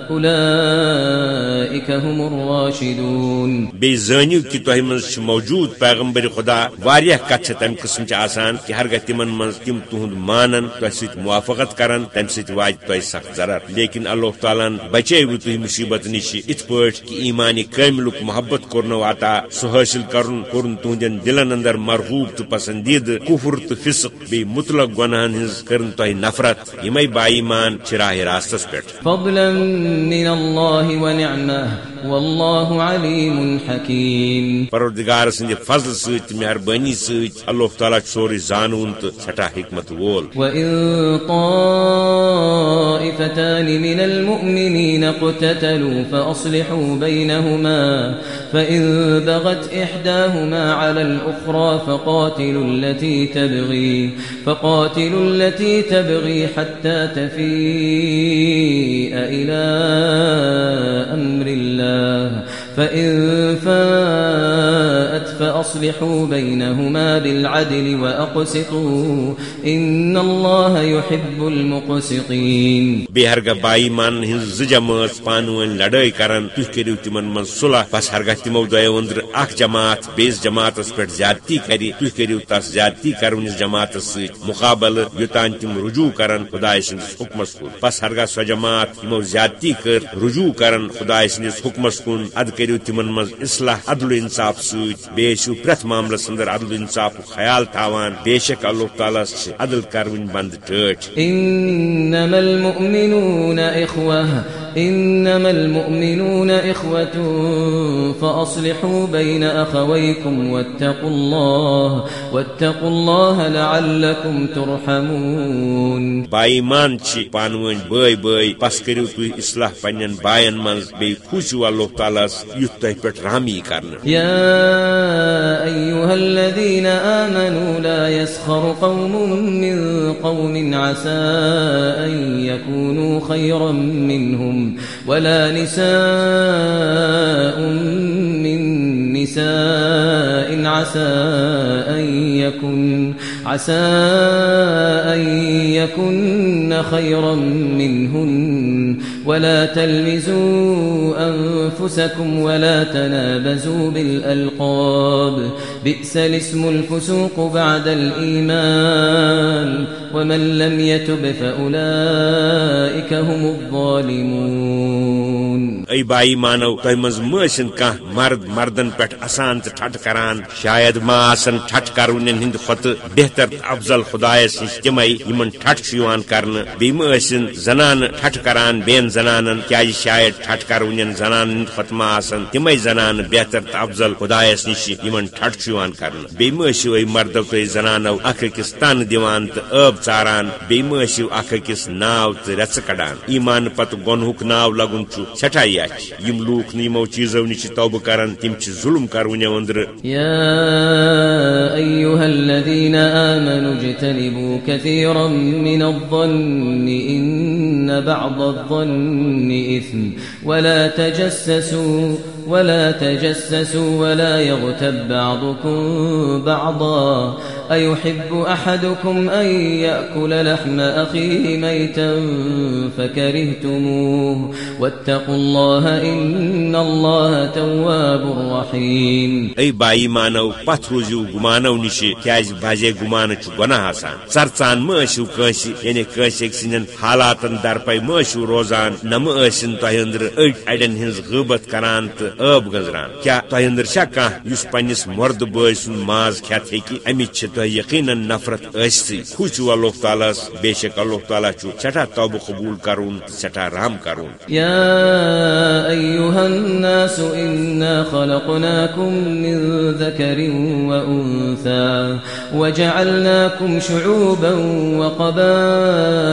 هم الراشدون. بیٚیہِ زٲنِو کہِ تۄہہِ منٛز موجوٗد پیغمبر خدا واریاہ کتھ چھِ تمہِ قٕسم چھِ آسان کہِ ہرگاہ تِمن منٛز تِم تُہُنٛد مانن تۄہہِ سۭتۍ موافقت کرن تمہِ سۭتۍ واتہِ تۄہہِ سخ ضرر۔ لیکن اللہ تعالیٰ ہن بچٲوٕ تُہۍ مُصیبت نِش یِتھ پٲٹھۍ کہِ ایمانہِ کٲملُک محبت کوٚرنو عطا سُہ حٲصِل کرُن کوٚرُن تُہنٛدٮ۪ن دِلن اندر مرحوٗب تہٕ پسندیدٕ کُفر تہٕ فِسق بیٚیہِ مُطلق گۄنہن ہٕنٛز کٔرٕن تۄہہِ نفرت۔ یِمے بائی مان چھِ راہ راستس پٮ۪ٹھ من الله ونعمه والله عليم حكيم پروردگار سند فضل ست مہربانی ست اللہ تعالیٰ سوری زانون تو سٹھا حکمت وول۔ وإن طائفتان من المؤمنين اقتتلوا فأصلحوا بينهما فإن بغت إحداهما على الأخرى فقاتلوا التي تبغي فقاتلوا التي تبغي حتى تفيء إلى أمر الله۔ فإن فاءت فأصلحوا بينهما بالعدل وأقسطوا إن الله يحب المقسطين. بے ہرگاہ بائی مان ہز جماعت پانون لڑائی کران تھی کرو تمن من صلح بس ہرگاہ تمو دو اندر اخ جماعت، بیس جماعت پہ زیادتی کری تھی کرو تس زیادتی کرونس جماعت ست مقابل یوتان تم رجوع کرن، خدا سندس حکمس کن بس ہرگاہ سو جماعت یمو زیادتی کر، رجوع کرن، خدا سندس حکمس کن اد کرو تمن من اصلاح، عدل و انصاف ست پریت پرت معاملس اندر عدل انصاف خیال تھاوان۔ بے شک اللہ تعالیٰ سے عدل کرون بند ٹھٹ المؤمنون إنما المؤمنون إخوة فأصلحوا بين أخويكم واتقوا الله واتقوا الله لعلكم ترحمون. بائی مان چھ پانون بٲے بٲے پس کٔرِو تُہۍ اصلاح منٛز بیٚیہِ کھوٗژِو اللہ تعالیٰ ہس یُتھ تۄہہِ پٮ۪ٹھ رحمی کرنہٕ يا أيها الذين آمنوا لا يسخر قوم من قوم عسى أن يكونوا خيرا منهم ولا نساء نساء عسى أن يكن عسى أن يكن خيرا منهن. ولا تلمزوا أنفسكم ولا تنابزوا بالألقاب. بئس الاسم الفسوق بعد الإيمان. ومن لم يتب فأولئك هم الظالمون. اے بائی مانو تۄہہِ منٛز مہ مرد مردن پٮ۪ٹھ اسان تہٕ ٹھٹھ کران۔ شاید ما آسن ٹھٹھ کرونین ہٕنٛدِ کھۄتہٕ بہتر افضل خدایس نِش تِمے یِمن ٹھٹھ چھُ یِوان کرنہٕ بیٚیہِ مہ ٲسِن کران۔ بیٚین زنانن۔ کیازِ جی شاید ٹھٹھ کرونین زنانن ہٕنٛدِ کھۄتہٕ ما آسن۔ تِمے زنانہٕ بہتر افضل خدایس نِش یِمن ٹھٹھ چھُ یِوان کرنہٕ بیٚیہِ مہ ٲسِو مردو تُہۍ زنانو اکھ أکِس تن دِوان تہٕ ٲب ژاران بیٚیہِ مہ ٲسِو اکھ أکِس ناو تہٕ رٮ۪ژٕ کڑان ایمان پتہٕ گۄنہُک ناو لگُن چھُ سٮ۪ٹھاہ یچھ یِم لوٗکھ نہٕ یِمو چیٖزو نِش چھِ توبہٕ کران تِم چھِ کرونیو أنٛدرٕ يا أيها الذين آمنوا اجتنبوا كثيرا من الظن إن بعض الظن إثم ولا تجسسوا ولا تجسسوا ولا يغتب بعضكم بعضا أيحب أحدكم أن يأكل لحم أخيه ميتا فكرهتموه واتقوا الله إن الله تواب رحيم. اے بائی مانو پتھ روزو گمانو نش کیاز بازے گمان چھ گناہ آسان سرچان مہ ٲسِو کٲنٛسہِ یعنی کٲنٛسہِ أکۍ سٕنٛدٮ۪ن حالاتن درپے مہ ٲسِو روزان نہ مہ ٲسِن تۄہہِ أنٛدرٕ أڑۍ اڑٮ۪ن ہٕنٛز کران تہٕ ٲب گنزران کیاہ تۄہہِ أنٛدر چھا کانٛہہ یُس پننِس مرد بٲے سُنٛد ماز کھٮ۪تھ ہیٚکہِ امِچ چھِ تۄہہِ یقیٖنن نفرت ٲسۍسٕے کھوٗژِو اللہ تعالیٰ بے شک اللہ تعالیٰ چھُ سٮ۪ٹھاہ توبہٕ قبوٗل تہٕ سٮ۪ٹھاہ رحم کرُن يا أيها الناس إنا خلقناكم من ذكر وأنثى وجعلناكم شعوبا وقبائل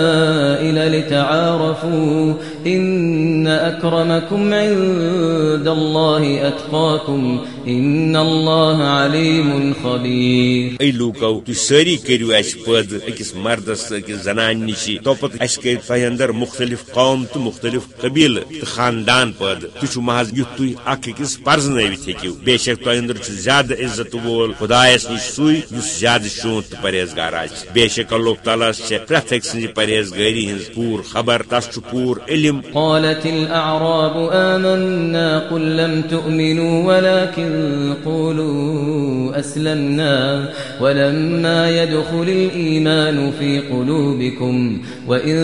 لتعارفوا إن أكرمكم عند الله أتقاكم إن الله عليم خبير اے لوکو تُہۍ سٲری کٔرِو اَسہِ پٲدٕ أکِس مردس تہٕ أکِس زنانہِ نِشی توپت اَسہِ کٔرۍ تۄہہِ اندر مختلف قوم تہٕ مختلف قبیلہٕ تہٕ خاندان پٲدٕ تُہۍ چھِو محض یُتھ تُہۍ اکھ أکِس پرزنٲوِتھ ہیٚکِو بے شک تۄہہِ اندر چھُ زیادٕ عزت وول خدایس نِش سُے یُس زیادٕ شونٛت تہٕ پرہیزگار آسہِ بے شک اللہ تعالیٰ چھےٚ پرٛٮ۪تھ أکۍ سٕنٛزِ پرہیزگٲری ہٕنٛز پوٗرٕ خبر تس چھُ پوٗرٕ علم قالت الأعراب آمنا قل لم تؤمنوا ولكن قولوا اسلمنا أسلمنا ولما يدخل الإيمان في قلوبكم وإن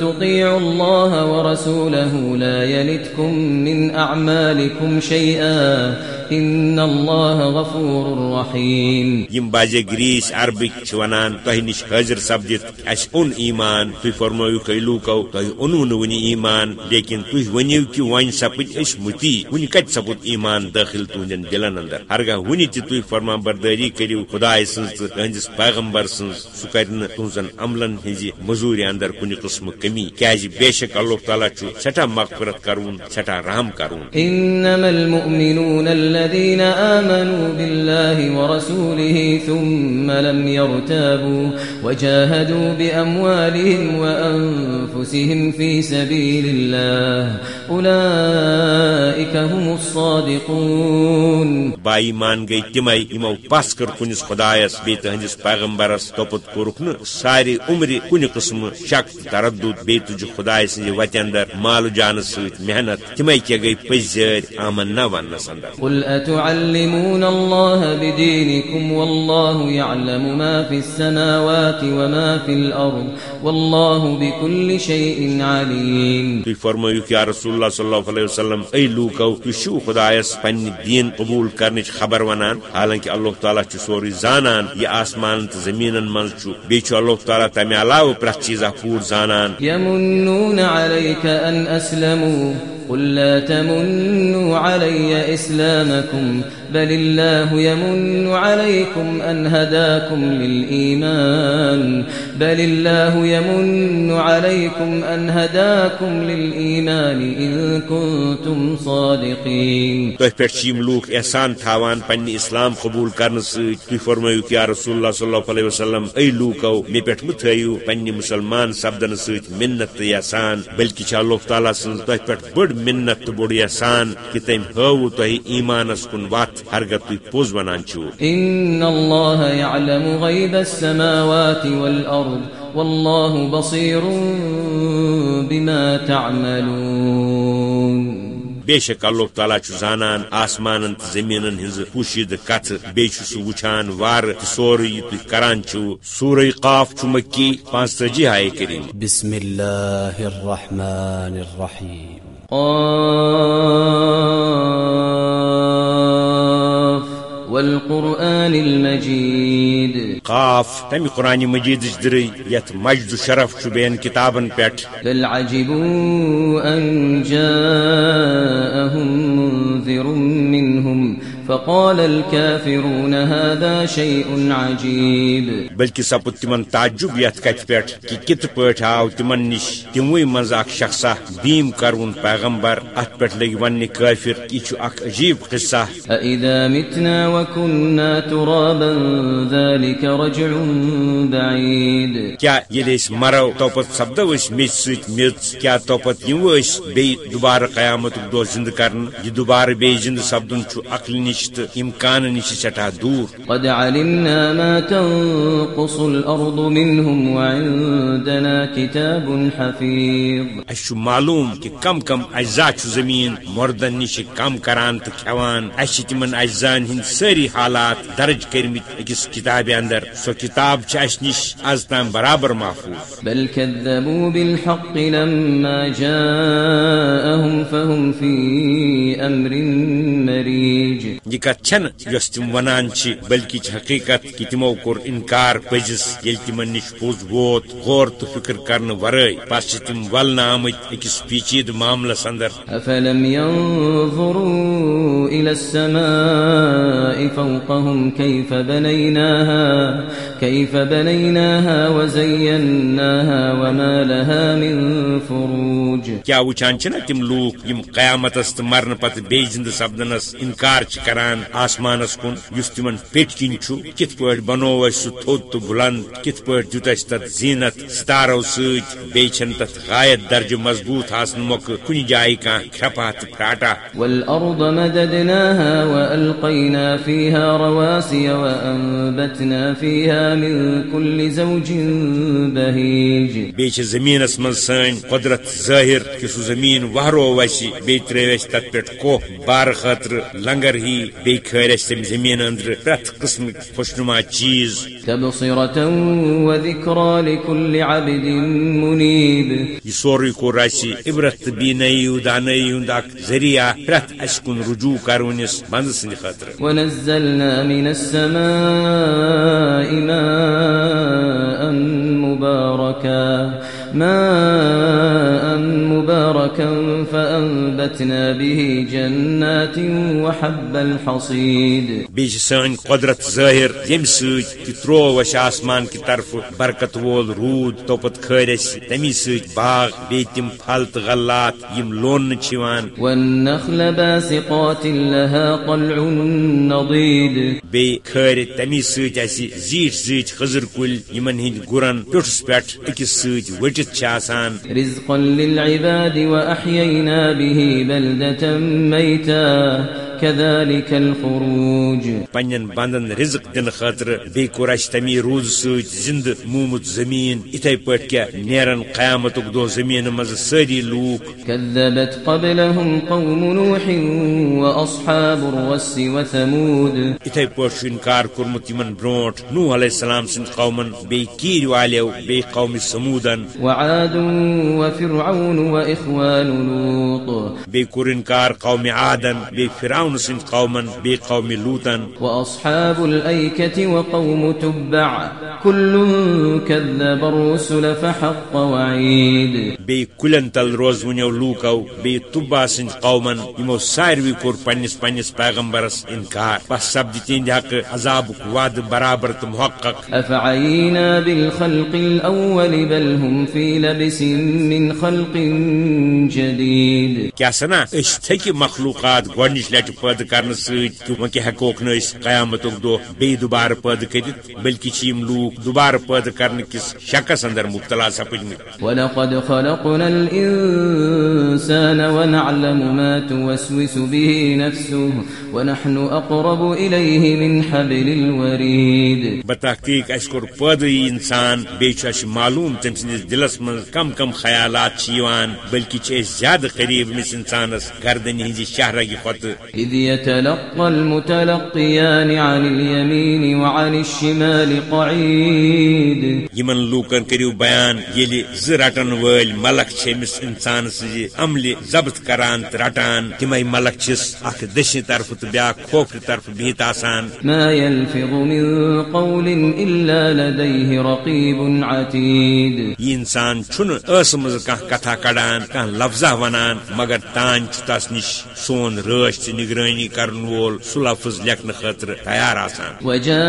تطيعوا الله ورسوله لا يلتكم من أعمالكم شيئا إن الله غفور رحيم یم بازے گریس عربک ونان تہ نش حاضر سپدت اس اون ایمان تھی فرمو کئی لوکو تہ اونو نو ونی ایمان لیکن تھی ونیو کہ ون سپد اس متی ون کت سپد ایمان داخل تہندین دلن اندر۔ ہرگاہ ونی تہ تھی فرما برداری کریو خدا سن تہندس پیغمبر سن سہ کر تہذن عملن ہز مزوری اندر کن قسم کمی کیازِ بے شک اللہ تعالیٰ چھ سٹھا مغفرت کرون سٹھا رحم کرون إنما المؤمنون الذين آمنوا بالله ورسوله ثم لم يرتابوا وجاهدوا بأموالهم وأنفسهم في سبيل الله أولئك هم الصادقون با ایمان گئی تمے یمو پس کر کنس خدایس بی تہندس پیغمبرس توپت کورک ن ساری عمر کن قسم شک تردد بی تج خدای سن وتہ اندر مال جان ست محنت تمے کیا گئی پزر آمن نہ ونس اندر قل أتعلمون الله بدينكم والله يعلم ما في السماوات وما في الأرض والله بكل شيء عليم. تھی فرمائیو کہ یا رسول اللہ صلی اللہ علیہ وسلم اے لوکو تھی شو خدایس پنہ دین قبول کرنچ خبر ونان حالانکہ اللہ تعالیٰ چھ سوری زانان یہ آسمان تو زمینن من چھ بیچ اللہ تعالیٰ تمہ علاوہ پرت چیزہ پور زانان. قل لا تمنوا علي إسلامكم بل الله يمن عليكم أن هداكم للإيمان بل الله يمن عليكم أن هداكم للإيمان إن كنتم صادقين تہ پہ یم لوک احسان تھاوان پنہ اسلام قبول کرنے ست تھی فرمائیو کہ یا رسول اللہ صلی اللہ علیہ وسلم اے لوکو، مے پہ مہ تھیو پنہ مسلمان سپدن ست منت تو احسان بلکہ چھ اللہ تعالیٰ سن تہ پہ بڑ منت تو بڑ احسان کہ تم ہو تہ ایمانس کن وت ہرگہ تھی پوز ونان چھو إن الله يعلم غيب السماوات والأرض والله بصير بما تعملون۔ بے شک اللہ تعالیٰ چھ زانان آسمان تو زمین ہز پوشید کت بی سہ وچان وار تہ سورے یہ تھی کران چھو سورہ قاف چھ مکی پانچ تجی آئے کریم۔ بسم الله الرحمن الرحيم قاف والقرآن المجيد. قاف تمہ قرآن مجید درے یت مجد شرف بین کتابن پٮ۪ٹھ بل عجبوا أن جاءهم منذر منهم فقال الكافرون هذا شيء عجيب. بلکہ سپد تمن تعجب یت کت پہ کہ کت پٲٹھۍ آو تمن نش؟ تموے منز اخ شخصا بیم کرون پیغمبر ات پہ لگ ون کافر یہ چھ اخ عجیب قصہ. أإذا متنا وكنا ترابا ذلك رجع بعيد. کیا أسۍ مرو توپت سپدو أسۍ میٚژ سۭتۍ میٚژ؟ کیا توپت یِمو أسۍ بیٚیہِ دُبارٕ قیامتُک دۄہ زِندٕ کرنہٕ یہِ دُبارٕ بیٚیہِ زِندٕ سپدُن چھُ عقلہِ نِش تہٕ اِمکانہٕ نِش سٮ۪ٹھاہ دوٗر. قد علمنا ما تنقص الأرض منهم وعندنا كتاب حفيظ. چھُ معلوم کہِ کم کم اجزا چھُ زٔمیٖن مردن نِش کم کران تہٕ کھٮ۪وان اسہِ چھِ تِمن اجزاہن ہٕنٛدۍ سٲری حالات درج کٔرمٕتۍ أکِس کِتابہِ اندر. سۄ کِتاب چھِ اسہِ نِش آز تام برابر محفوظ. بل كذبوا بالحق لما جاءهم فهم في أمر مريج. یہ کت چھن یس تم ونان بلکہ حقیقت کہ تمو کور انکار پزس یل تمن نش پوز ووت غور تو فکر کرن ورائے پس تم ولن آمت اکس پیچید معاملس اندر أفلم ينظروا إلى السماء فوقهم كيف بنيناها كيف بنيناها وزيناها وما لها من فروج کیا وچان چھنا تم لوک یم قیامتس تو مرن پتہ بی زند سپدنس انکار چھ کران آسمانس کن اس تمن پیٹ کن کت پہ بنو اس سہ تھود تو بلند کت پہ دت اس تت زینت ستارو ست بیچن تت غایت درجہ مضبوط آسن موقع کن جائے کان کھرپا تو پھراٹا۔ والأرض مددناها وألقينا فيها رواسي وأنبتنا فيها من كل زوج بهيج۔ بیچ زمینس من سن قدرت ظاہر کہ سہ زمین وہرو وسی بی تر تت پہ کوہ بار خاطر لنگر ہی بی کھر تم زمین اندر پریت قسم خوشنما چیز تبصرة وذكرى لكل عبد منيب. عبرت بینائی ودانائی ہند اک ذریعہ پریت اس کن رجوع کرونس بند سند خاطر. ونزلنا من السماء ماء مباركا. ماء مباركا فأنبتنا به جنات وحب الحصيد. بیچ سن قدرت ظاہر یم ست ترو اس آسمان کی طرف برکت وول رود توپت کھر اس تمی باغ بی تم پھل تو غلات یم لون چوان والنخل باسقات لها طلع نضيد. بی کھر تمی ست اس زیٹ زیٹ خزر کل یمن ہند گرن پیٹھس پیٹ اکس ست وٹت چھ آسان۔ رزقا للعباد وأحيينا به بلدة كذلك الخروج. پنن بندن رزق دن خاطر بی اس تمی روز ست زند مومت زمین اتھے پٹ کیا نیرن قیامتک دو زمین مز ساری لوک كذبت قبلهم قوم نوح وأصحاب الرس وثمود. اتھے پٹ انکار کورمت یمن برونٹ نوح علیہ السلام سند قومن بی کیر والیو بی قوم سمودن وعاد وفرعون وإخوان لوط. بی کور انکار قوم عادن بی فرعون سند قومن بی قوم لوتن وأصحاب الأيكة وقوم تبع۔ كل كذب الرسل فحق وعيد۔ بی کلن تل روز ونیو لوکو بی تبا سند قومن یمو ساروی کور پنس پنس پیغمبرس انکار۔ بس سپد تہند حق عذاب وعد برابر تو محقق أفعينا بالخلق الأول بل هم في لبس من خلق جديد۔ کیا سنا؟ اس تھک مخلوقات گۄڈنِچ لٹہِ تہٕ وۄنۍ کیٛاہ ہٮ۪کوکھ نہٕ أسۍ قیامتُک دۄہ بیٚیہِ دُبارٕ پٲدٕ کٔرِتھ بلکہِ یِم لوٗکھ دُبارٕ پٲدٕ کرنہٕ کِس شکس اندر مبتلا سپٕدمٕتۍ۔ ولقد خلقنا الإنسان ونعلم ما توسوس به نفسه ونحن أقرب إليه من حبل الوريد۔ بتحقیق اس کوٚر یہِ انسان اَسہِ معلوٗم تٔمۍ سٕنٛدِس دِلس منٛز کم کم خیالات بلکہِ چھِ أسۍ زیادٕ قریٖب أمِس انسانس گردنہِ ہٕنٛزِ شہرگہِ کھۄتہٕ۔ إذ يتلقى المتلقيان عن اليمين وعن الشمال قعيد. یمن لوکن کٔرِو بیان ییٚلہِ زٕ رٹن وٲلۍ ملک چھِ أمِس انسان سٕنٛزِ عملہِ ضبط رٹان تِمے ملک چھِس اکھ دٔچھنہِ طرفہٕ تہٕ بیاکھ کھوفرِ طرفہٕ بِہِتھ آسان. ما يلفظ من قول إلا لديه رقيب عتيد. انسان ٲسہٕ منٛز کانٛہہ کتھا کڑان کانٛہہ لفظا ونان مگر تان چھُ تس نِش سون رٲچھ تہٕ نگرٲنی کرن وول سُہ لفظ لیکھنہٕ خٲطرٕ تیار آسان۔ وجاءت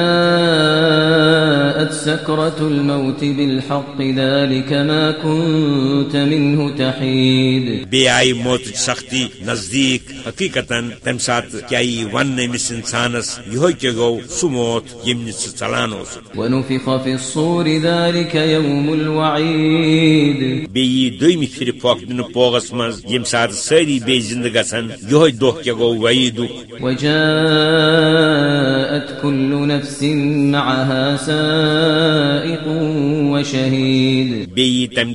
سكرة الموت بالحق ذلك ما كنت منه تحيد آیہِ موتٕچ سختی نزدیٖک حقیقتن تمہِ ساتہٕ کیٛاہ یی وننہٕ أمِس انسانس کیٛاہ گوٚو سُہ موت ونفخ في الصور ذلك يوم الوعيد بیٚیہِ یی دوٚیمہِ پھِرِ پھۄکھ دِنہٕ پوغس منٛز ییٚمہِ ساتہٕ سٲری بیٚیہِ زِندٕ گژھن یِہوے دۄہ کیٛاہ گوٚو وعیٖدُک وجاءت كل نفس معها سائق وشهيد.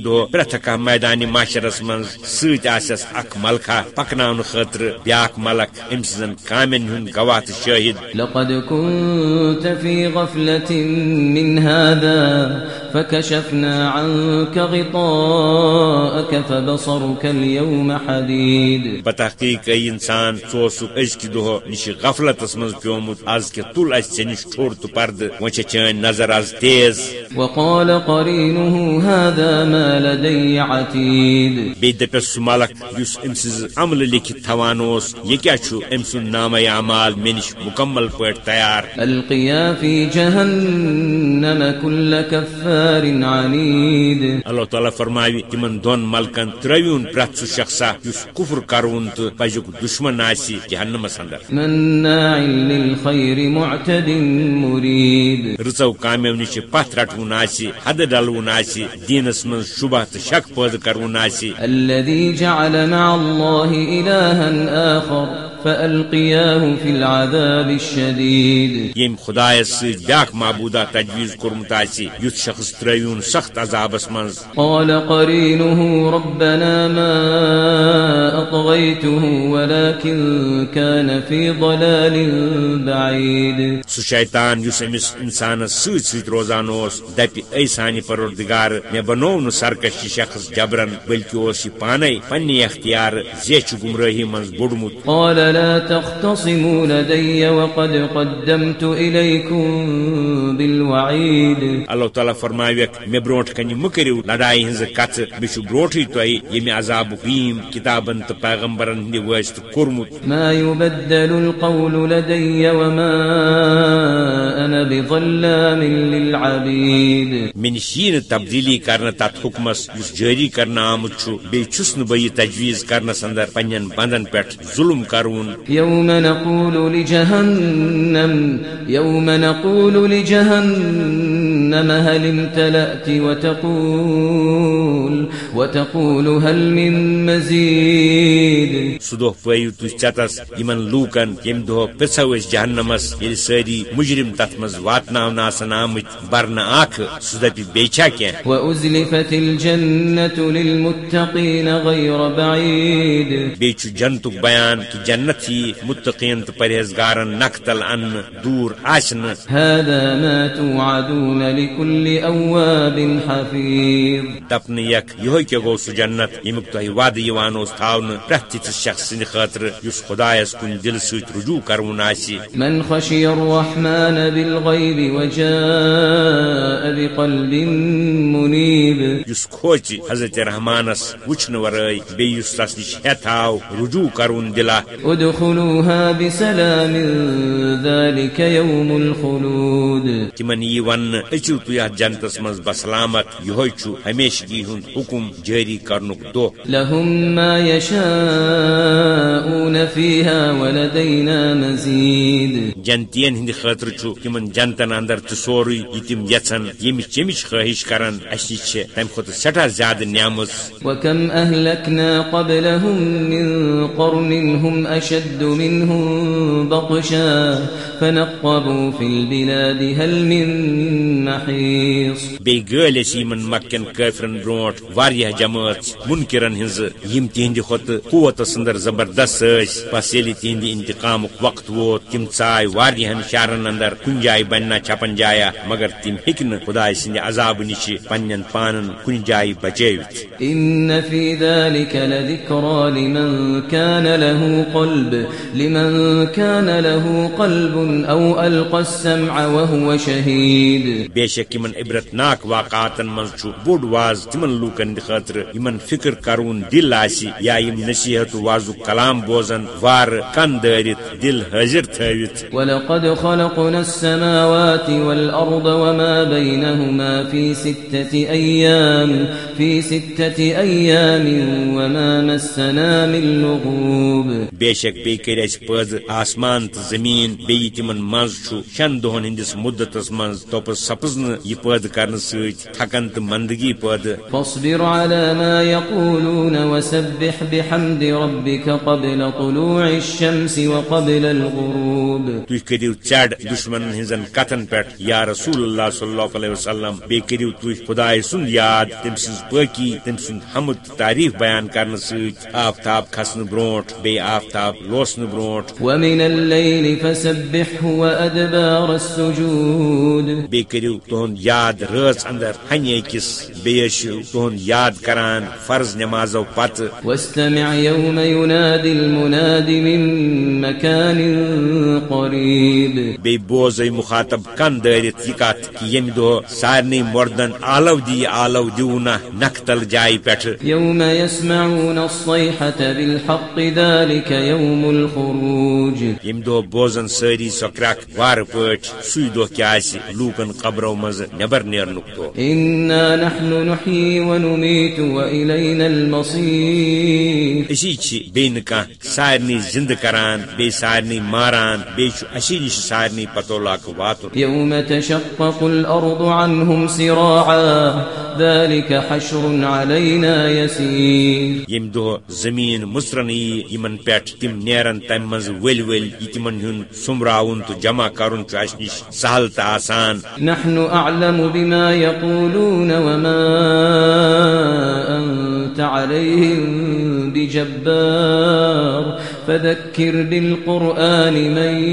دۄہ پرٛٮ۪تھ کانٛہہ میدانہِ معاشرس منٛز سۭتۍ آسٮ۪س اکھ ملکھا پکناونہٕ خٲطرٕ بیاکھ ملک أمۍ سٕنزن کامٮ۪ن ہُنٛد گواہ شٲہد لقد كنت في غفلة من هذا فكشفنا عنك غطاءك فبصرك اليوم حديد. بتحقیق اے انسان ژوسُک أزکہِ دۄہ نِش غفلتس منٛز پیومُت از کہِ تُل اسہِ ژےٚ نِش ٹھوٚر تہٕ پردٕ چھےٚ چٲنۍ نظر از تیز وقال قرينه هذا ما لدي عتيد عملہٕ لیکھِتھ تھاوان اوس یہِ کیٛاہ چھُ أمۍ سُنٛد نامے اعمال مےٚ نِش مُکمل پٲٹھۍ تیار القيا في جهنم كل كفار عنيد اللہ تعالیٰ فرماوِ تمن دون ملکن ترون پرت سہ شخصا اس کفر کرون تو پزک دشمن آسی جہنمس اندر مناع للخير معتد مريد رژو کامیو نش پتھ رٹون آسی حد ڈلون آسی دینس من شبہ تو شک پید کرون آسی الذي جعل مع الله إلها آخر. فألقياه في العذاب الشديد. خدایس سۭتۍ بیاکھ معبوٗدا تجویز کوٚرمُت آسہِ یُتھ شخص ترٛٲوِون سخت عذابس منٛز. قال قرينه ربنا ما أطغيته ولكن كان في ضلال بعيد. سُہ شیطان یُس أمِس اِنسانس سۭتۍ سۭتۍ روزان اوس دپہِ اے سانہِ پروردگار مےٚ بنوو نہٕ سرکش شخص جبرن بلکہِ اوس پانے پننہِ اختیار زیچھِ گمرٲہی منٛز بوٚڑمُت قال لا تختصموا لدي وقد قدمت إليكم بالوعيد برونٛٹھ کنہِ مہ کٔرِو لڑایہِ ہٕنٛزٕ کتھٕ مےٚ چھُ برونٛٹھٕے تۄہہِ ییٚمہِ عذابُک ییٖم کِتابن تہٕ پیغمبرن ہٕنٛدِ وٲستہٕ کوٚرمُت ما يبدل القول لدي وما أنا بظلام للعبيد تتھ حُکمس یُس جٲری کرنہٕ آمُت چھُ بیٚیہِ چھُس نہٕ بہٕ یہِ تجویز کرنس اندر پننٮ۪ن بندن پٮ۪ٹھ ظُلم کرون يوم نقول لجهنم يوم نقول لجهنم. هل امتلأت وتقول وتقول هل من مزيد؟ ژٮ۪تس یِمن لوٗکن ییٚمہِ دۄہ پِرژھو أسۍ جہنمس ییٚلہِ سٲری مُجرم آسن آمٕتۍ برنہٕ اکھ سُہ دپہِ بیٚیہِ چھا کینٛہہ وأزلفت الجنة للمتقين غير بعيد. بیٚیہِ چھُ جنتُک بیان کہِ جنت یی مُتقین تہٕ پرہیزگارن نقتل اننہٕ دوٗر نہٕ هذا ما توعدون لكل أواب حفيظ دپنہٕ یکھ یِہوے کیٛاہ گوٚو سُہ جنت ییٚمیُک تۄہہِ وعدٕ یِوان شخص سٕنٛدِ خٲطرٕ یُس خۄدایس کُنہِ دِلہٕ سۭتۍ رجوع کرون من خشي الرحمن بالغيب وجاء بقلب یُس کھوژِ حضرت رحمانس بیٚیہِ یُس تس نِش ہٮ۪تھ آو رجوع کرون دِلا۔ ادخلوها بسلام ذلك يوم الخلود تمن أژِو تُہۍ اتھ جنتس منٛز بسلامت چھُ ہمیشگی ہُنٛد حُکم لهم ما يشاءون فيها ولدينا مزيد جنتین ہندِ خٲطرٕ چھُ تِمن جنتن اندر تہِ سورُے یہِ تِم یژھن ییٚمِچ چیٚمِچ خٲہِش کران نِش چھِ تمہِ کھۄتہٕ سٮ۪ٹھاہ زیادٕ نعمٕژ وكم أهلكنا قبلهم من قرن هم أشد منهم بطشا۔ فنقبوا في البلاد هل من محيص بیٚیہِ گٲلۍ اَسہِ یِمن مکٮ۪ن کٲفرن برونٛٹھ واریاہ جمٲژ مُنکِرن ہٕنٛزٕ یِم تِہنٛدِ کھۄتہٕ قوتس اندر زبردست بس ییٚلہِ تِہنٛدِ انتقامُک وقت ووت تِم ژاے واریاہن شہرن اندر جایہِ بننا چھپن جایا مگر تِم نہٕ خداے سٕنٛدِ عذابہٕ نِش پننٮ۪ن پانن کُنہِ جایہِ بچٲوِتھ۔ إن في ذلك لذكرى لمن كان له قلب لمن كان له قلب أو ألقى السمع وهو شهيد۔ بے شک یمن عبرت ناک واقعاتن منٛز چھُ بوٚڑ واز تِمن لوٗکن ہٕنٛدِ خٲطرٕ یمن فکر کرون دل آسہِ یا یِم نصیحت وازُک کلام بوزن وارٕ کن دٲرِتھ دل حٲضر تھٲوِتھ ولقد خلقنا السماوات والأرض وما بينهما في ستة أيام في ستة أيام وما مسنا من لغوب۔ بے شک بیٚیہِ کٔرۍ اَسہِ پٲدٕ آسمان زٔمیٖن بیٚیہِ تِمن منٛز چھُ شٮ۪ن دۄہن ہٕنٛدِس مُدتس منٛز توٚپس سپٕز یہِ پٲدٕ کرنہٕ سۭتۍ تھکن تہٕ منٛدگی پٲدٕ فاصبر على ما يقولون وسبح بحمد ربك قبل طلوع الشمس وقبل الغروب۔ تُہۍ کٔرِو ژڈ دُشمنن ہٕنٛزن کتھن پٮ۪ٹھ یا رسول اللہ صلی اللہ علیہ وسلم بیٚیہِ کٔرِو تُہۍ خداے سُنٛد یاد تٔمۍ سٕنٛز پٲکی تٔمۍ سُنٛد حمد تعریف بیان کرنہٕ سۭتۍ آفتاب کھسنہٕ برونٛٹھ بیٚیہِ آفتاب لوسنہٕ برونٛٹھ۔ ومن الليل فسبحه وأدبار السجود۔ کٔرِو تُہُنٛد یاد رٲژ اندر ہنہِ أکِس بیٚیہِ ٲسِو تُہُنٛد یاد کران فرض نمازو پتہٕ واستمع يوم ينادي المناد من مكان قريب بی بوزے مخاطب کن دارت یہ کت کہ یم دہ سارے مردن آلو دی آلو الصيحة بالحق ذلك يوم الخروج۔ یم دہ بوزن ساری سو کرک وار پٹ سی دہ کیا لوکن قبرو مز نبر نیرنک دہ إنا نحن نحيي ونميت وإلينا المصير. اسی چھ بی نکان سارنی زند کران بی سارنی ماران بی چھ اسی نش سارنی پتو لاک يوم تشقق الأرض عنهم سراعا ذلك حشر علينا يسير. یم دہ زمین مصرن یمن پٮ۪ٹھ تم نیرن تمہ مز ول ول یہ تمن ہن سمراون تو جمع کرن چھ اس نش سہل تہ آسان. نحن أعلم بما يقولون وما أنت عليهم بجبار فذكر بالقرآن من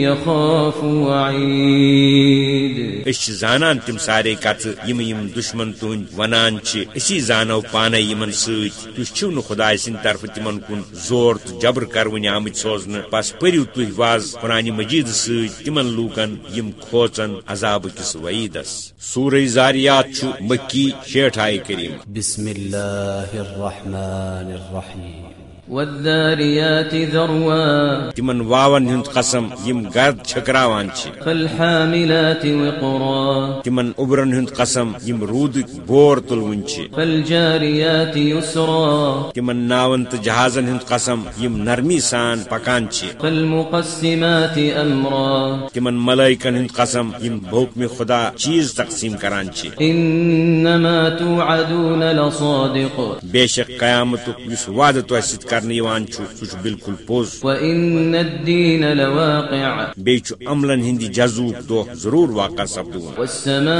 يخاف وعيد اس زانان تم سارے کت یم یم دشمن تہند ونان اسی زانو پانے یمن ست تھی چھو خدا سند طرف تمن کن زور تو جبر کرونی آمت سوزن بس پریو تھی واز قرآن مجید ست تمن لوکن یم کھوچن عذاب کس وعیدس سورہ زاریات چھ مکی شیٹھائی کریم بسم الله الرحمن الرحيم والذاريات ذروا تمن واون ہند قسم یم گرد چھکراوان چھ فالحاملات وقرا تمن ابرن ہند قسم یم رود بور تلون چھ فالجاريات يسرا تمن ناون تو جہازن ہند قسم یم نرمی سان پکان چھ فالمقسمات أمرا تمن ملائکن ہند قسم یم بھوکم خدا چیز تقسیم کران چھ إنما توعدون لصادق بے شک قیامت اس وعدہ تو ست کرنے یوان چھ سہ چھ بالکل پوز وإن الدين لواقع بے چھ عملن ہندی جزوک دو ضرور واقع سپدون والسماء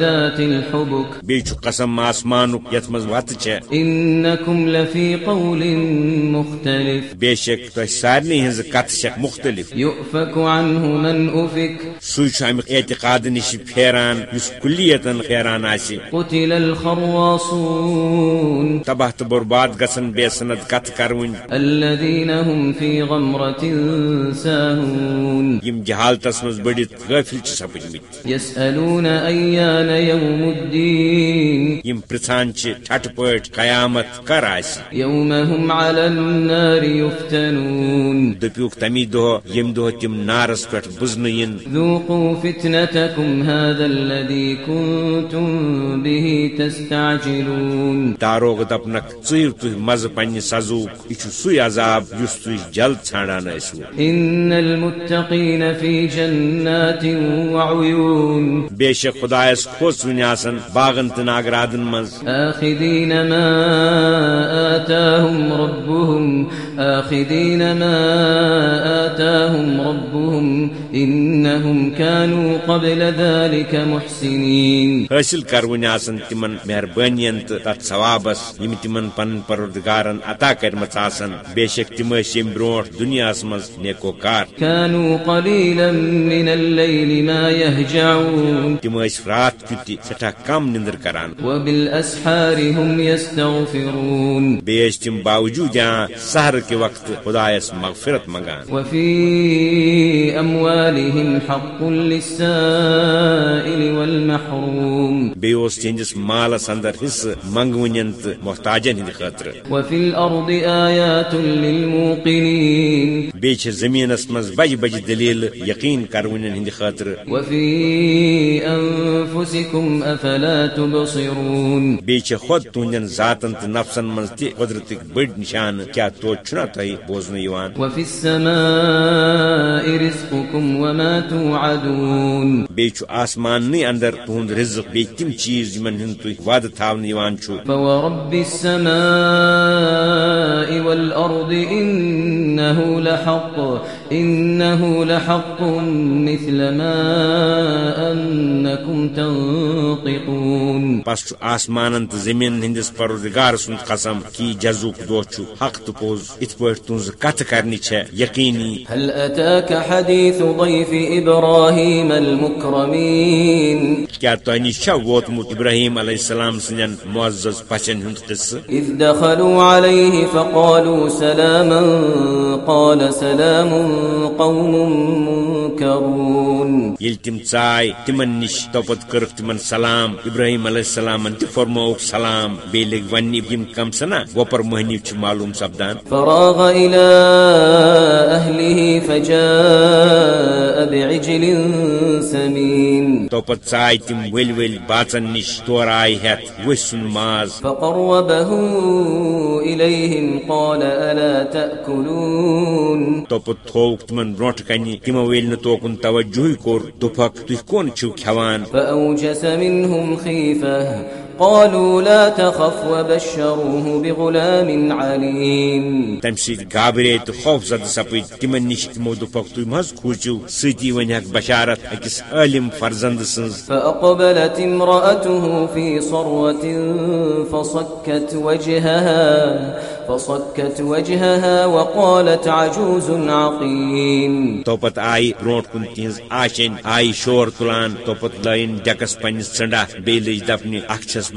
ذات الحبك بے چھ قسم آسمانک یت مز وت چھ إنكم لفي قول مختلف بے شک تو سارنی ہز کت شک مختلف يؤفك عنه من أفك سو چھ امیک اعتقاد نش پھیران اس کلیتن پھیران آسی قتل الخراصون تباہ تو برباد گسن بے سند کت کرون الذين هم في غمرة ساهون یم جہالتس مز بڑت غافل چھ سپدمت يسألون أيان يوم الدين یم پرژھان چھ ٹھٹ پٹ قیامت کر آسی۔ يوم هم على النار يفتنون دپیوک تمی دہ یم دہ تم نارس پہ بزن ین ذوقوا فتنتكم هذا الذي كنتم به تستعجلون۔ تاروگ دپنک ژیر تہ مز پنہ سزوک یہ سُے عذاب یس تھی جلد ژھانڈان ٲسوٕ بے شک خدایس کھوژ ونہ آسان باغن تہ ناگرادن مز حاصل کر ونہ آسان تمن مہربانین تہ تت ثوابس یم تمن پن پروردگارن عطا کرمژ آسان بے شک تم یم برونٹھ دنیاہس مز نیکو کار من تم رات کیُت سٹھاہ کم نندر کران. ٲسۍ تم باوجود دِوان سحر کہِ وقت خدایس مغفرت منگان. وفي أموالهم حق للسائل والمحروم. بیٚیہِ اوس تہنٛدِس مالس اندر حصہٕ منگونین تہٕ محتاجن خٲطرٕ وفي الأرض آيات للموقنين. بیٚیہِ چھِ زٔمیٖنس منٛز بجہِ بجہِ دلیل یقین کرونین ہٕنٛدِ خٲطرٕ وفي أنفسكم أفلا تبصرون. بیٚیہِ چھِ خۄد تُہنٛدٮ۪ن ذاتن نفسن منٛز تہِ قۄدرتٕکۍ بٔڑۍ نِشانہٕ کیٛاہ توتہِ چھُنا تۄہہِ بوزنہٕ یِوان وفي السماء رزقكم وما توعدون. بیٚیہِ چھُ آسماننٕے اندر تُہنٛد رِزق بیٚیہِ تِم چیٖز یِمن ہُنٛد تُہۍ وعدٕ تھاونہٕ یِوان چھُ فورب السماء والأرض إنه لحق إنه لحق مثل ما أنكم تنطقون. بس چھ آسمان تو زمین ہندس پروردگار سند قسم کی جزوک دو چھ؟ حق تو پوز ات تُہنٛز کتھ کرنی چھےٚ؟ یقینی؟ هل أتاك حديث ضيف إبراهيم المكرمين؟ کیا تۄہہِ نِش چھا ووتمُت ابراہیم علیہ السلام سٕنٛدٮ۪ن معزز پچن ہُنٛد قصہٕ؟ إذ دخلوا عليه فقالوا سلاما قال سلام قوم منكرون. ییٚلہِ تِم ژاے تِمن نِش توپت کٔرٕکھ تِمن سلام ابراہیم علیہ السلامن تہِ فرمووُکھ سلام لٔگۍ وننہِ یِم کم سنا وۄپر مٔہنی چھِ معلوم سپدان. فراغ إلى أهله فجاء بعجل سمين. توپت ژاے تِم ؤلۍ ؤلۍ باژن نِش تورٕ آیہِ ہٮ۪تھ ؤسۍ سُنٛد ماز. فقربه إليهم قال ألا تأكلون. تِمن برونٛٹھ کنہِ تِمو ییٚلہِ نہٕ توکُن توجہے کوٚر دوٚپکھ تُہۍ کون چھِو کھٮ۪وان فأوجس منهم خيفة قالوا لا تخف وبشروه بغلام عليم. گابرے تہٕ خوف زدٕ سپٕدۍ تِمن نِش تِمو مہ حظ کھوٗژِو سۭتی ونہِ بشارت أکِس عٲلِم فرزند سٕنٛز. فأقبلت امرأته في صروة فصكت وجهها فصكت وجهها وقالت عجوز عقيم. توپت آیہِ برونٛٹھ کُن تِہنٛز آشین آیہِ شور تُلان توپت لٲین ڈیکس پننِس ژنڈا بیٚیہِ لٔج دپنہِ اکھ چھس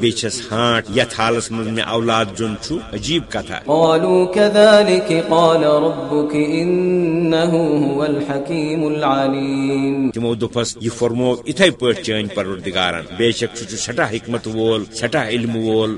بہٕ چھس ہانٹ یتھ حالس منٛز مےٚ اولاد زیُن چھُ عجیب کتھا۔ قالوا كذلك قال ربك إنه هو الحكيم العليم. تِمو دوٚپس یہِ فرمو یِتھے پٲٹھۍ چٲنۍ پروردگارن بے شک سُہ چھُ سٮ۪ٹھاہ حکمت وول سٮ۪ٹھاہ علمہٕ وول۔